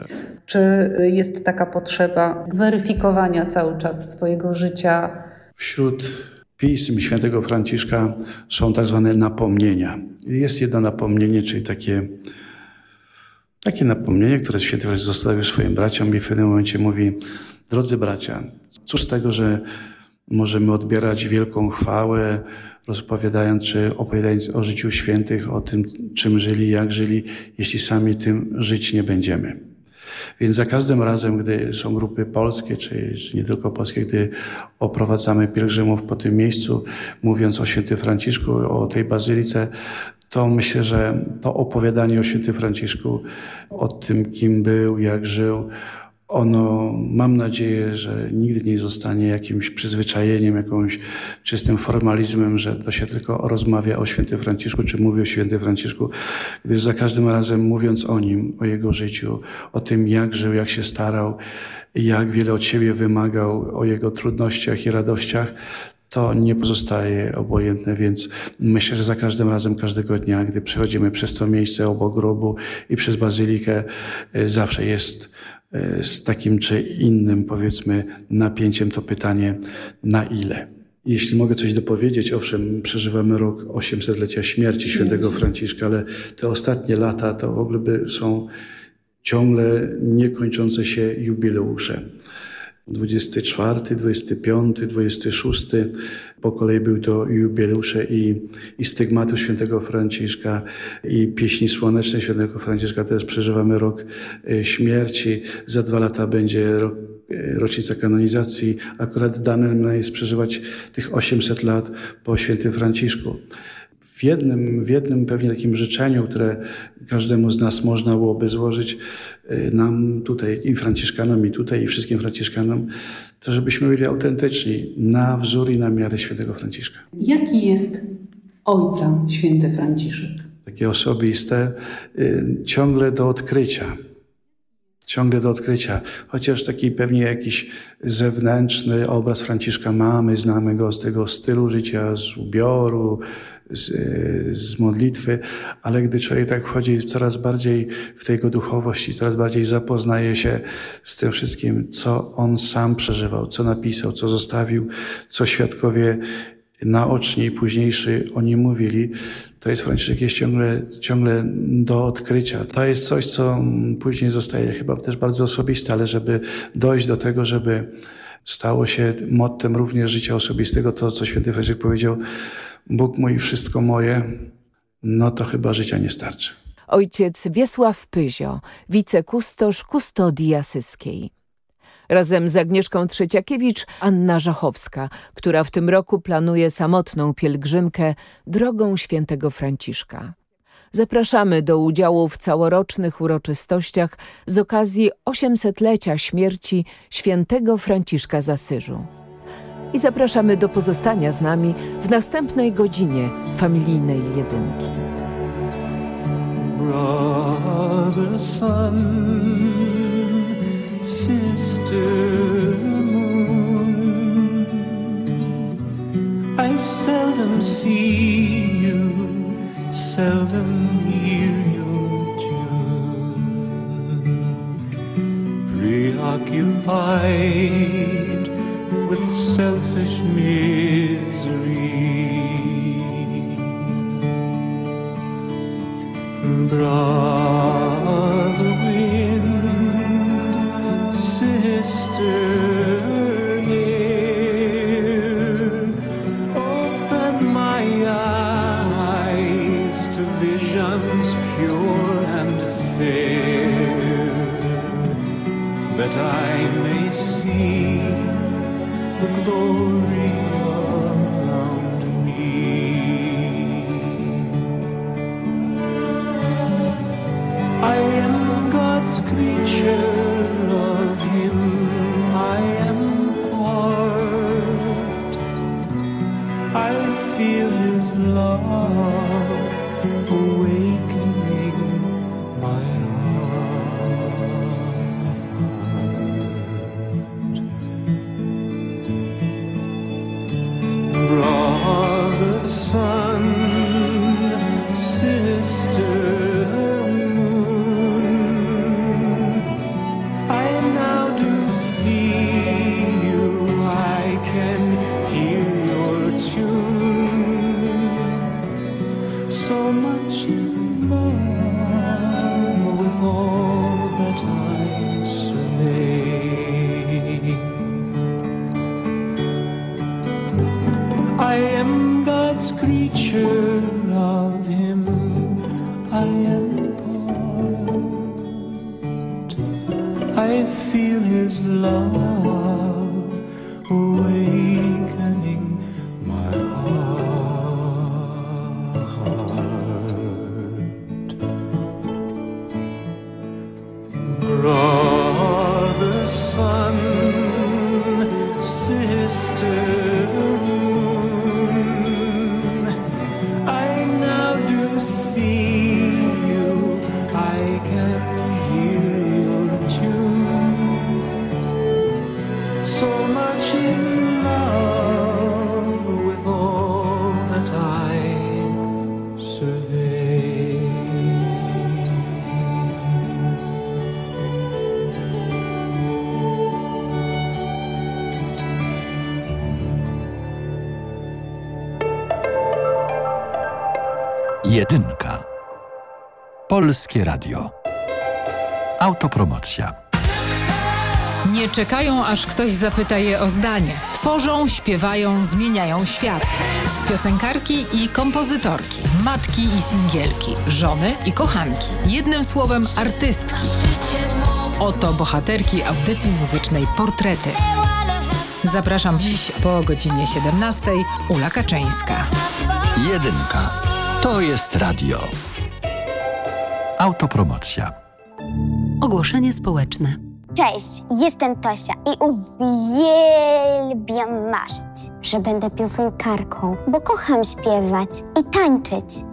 S24: Czy jest taka potrzeba weryfikowania cały czas swojego życia?
S20: Wśród pism świętego Franciszka są tak zwane napomnienia. Jest jedno napomnienie, czyli takie, takie napomnienie, które święty Franciszek zostawił swoim braciom i w pewnym momencie mówi, drodzy bracia, cóż z tego, że możemy odbierać wielką chwałę, rozpowiadając czy opowiadając o życiu świętych, o tym, czym żyli, jak żyli, jeśli sami tym żyć nie będziemy. Więc za każdym razem, gdy są grupy polskie, czy, czy, nie tylko polskie, gdy oprowadzamy pielgrzymów po tym miejscu, mówiąc o świętym Franciszku, o tej bazylice, to myślę, że to opowiadanie o świętym Franciszku, o tym, kim był, jak żył, ono mam nadzieję, że nigdy nie zostanie jakimś przyzwyczajeniem, jakimś czystym formalizmem, że to się tylko rozmawia o świętym Franciszku, czy mówi o świętym Franciszku, gdyż za każdym razem mówiąc o nim, o jego życiu, o tym jak żył, jak się starał, jak wiele od siebie wymagał, o jego trudnościach i radościach, to nie pozostaje obojętne, więc myślę, że za każdym razem, każdego dnia, gdy przechodzimy przez to miejsce obok grobu i przez bazylikę, zawsze jest z takim czy innym, powiedzmy, napięciem to pytanie, na ile? Jeśli mogę coś dopowiedzieć, owszem, przeżywamy rok 800-lecia śmierci świętego Franciszka, ale te ostatnie lata to w ogóle są ciągle niekończące się jubileusze. 24, 25, 26. Po kolei były to jubileusze i, i stygmatu świętego Franciszka i pieśni słonecznej świętego Franciszka. Teraz przeżywamy rok śmierci. Za dwa lata będzie rok, rocznica kanonizacji. Akurat dane nam jest przeżywać tych 800 lat po świętym Franciszku. W jednym, w jednym pewnie takim życzeniu, które każdemu z nas można byłoby złożyć, nam tutaj i Franciszkanom, i tutaj, i wszystkim Franciszkanom, to żebyśmy byli autentyczni na wzór i na miarę świętego Franciszka.
S24: Jaki jest ojca święty Franciszek?
S20: Takie osobiste, ciągle do odkrycia. Ciągle do odkrycia. Chociaż taki pewnie jakiś zewnętrzny obraz Franciszka mamy, znamy go z tego stylu życia, z ubioru, z, z, modlitwy, ale gdy człowiek tak wchodzi coraz bardziej w tej duchowości, coraz bardziej zapoznaje się z tym wszystkim, co on sam przeżywał, co napisał, co zostawił, co świadkowie naoczni i późniejszy o nim mówili, to jest Franciszek jest ciągle, ciągle do odkrycia. To jest coś, co później zostaje chyba też bardzo osobiste, ale żeby dojść do tego, żeby stało się mottem również życia osobistego, to co święty Franciszek powiedział, Bóg mój wszystko moje, no to chyba życia nie starczy.
S14: Ojciec Wiesław Pyzio, wicekustosz kustodii asyskiej. Razem z Agnieszką Trzeciakiewicz, Anna Żachowska, która w tym roku planuje samotną pielgrzymkę drogą świętego Franciszka. Zapraszamy do udziału w całorocznych uroczystościach z okazji 800-lecia śmierci świętego Franciszka z Asyżu. I zapraszamy do pozostania z nami w następnej godzinie familijnej jedynki.
S25: Brother, son, sister, moon, I seldom see you, seldom hear your tune. Preoccupied with selfish misery. Brother sister,
S4: Polskie Radio. Autopromocja.
S26: Nie czekają, aż ktoś zapyta je o zdanie. Tworzą, śpiewają, zmieniają świat. Piosenkarki i kompozytorki, matki i singielki, żony i kochanki. Jednym słowem artystki. Oto bohaterki audycji muzycznej Portrety. Zapraszam dziś po godzinie 17. Ula Kaczyńska.
S4: Jedynka. To jest radio. Autopromocja.
S27: Ogłoszenie społeczne.
S28: Cześć, jestem Tosia i uwielbiam marzyć, że będę piosenkarką, bo kocham śpiewać i tańczyć,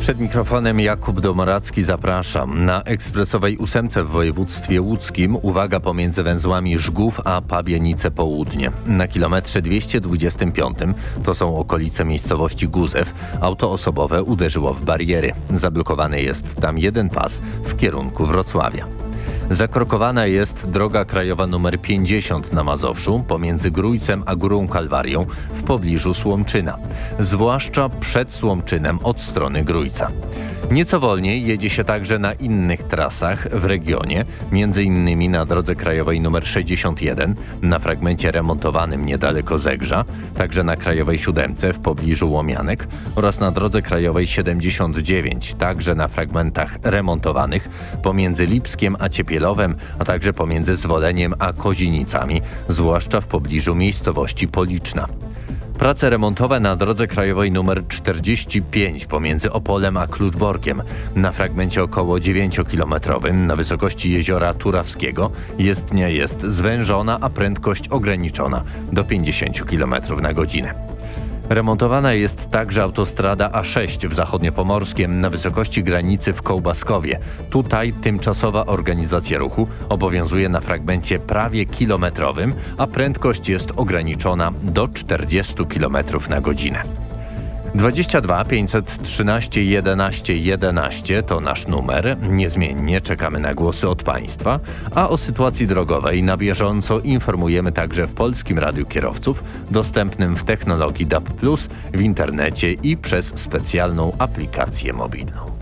S29: Przed mikrofonem Jakub Domoracki zapraszam. Na ekspresowej ósemce w województwie łódzkim uwaga pomiędzy węzłami Żgów a Pabienice Południe. Na kilometrze 225 to są okolice miejscowości Guzew. Auto osobowe uderzyło w bariery. Zablokowany jest tam jeden pas w kierunku Wrocławia. Zakrokowana jest droga krajowa nr 50 na Mazowszu pomiędzy Grójcem a Górą Kalwarią w pobliżu Słomczyna, zwłaszcza przed Słomczynem od strony Grójca. Nieco wolniej jedzie się także na innych trasach w regionie, innymi na drodze krajowej nr 61 na fragmencie remontowanym niedaleko Zegrza, także na krajowej 7 w pobliżu Łomianek oraz na drodze krajowej 79, także na fragmentach remontowanych pomiędzy Lipskiem a Ciepielowem, a także pomiędzy Zwoleniem a Kozinicami, zwłaszcza w pobliżu miejscowości Policzna. Prace remontowe na drodze krajowej nr 45 pomiędzy Opolem a Kluczborkiem na fragmencie około 9-kilometrowym na wysokości jeziora Turawskiego jezdnia jest zwężona, a prędkość ograniczona do 50 km na godzinę. Remontowana jest także autostrada A6 w zachodniopomorskiem na wysokości granicy w Kołbaskowie. Tutaj tymczasowa organizacja ruchu obowiązuje na fragmencie prawie kilometrowym, a prędkość jest ograniczona do 40 km na godzinę. 22 513 11 11 to nasz numer. Niezmiennie czekamy na głosy od Państwa, a o sytuacji drogowej na bieżąco informujemy także w Polskim Radiu Kierowców, dostępnym w technologii DAB+, w internecie i przez specjalną aplikację mobilną.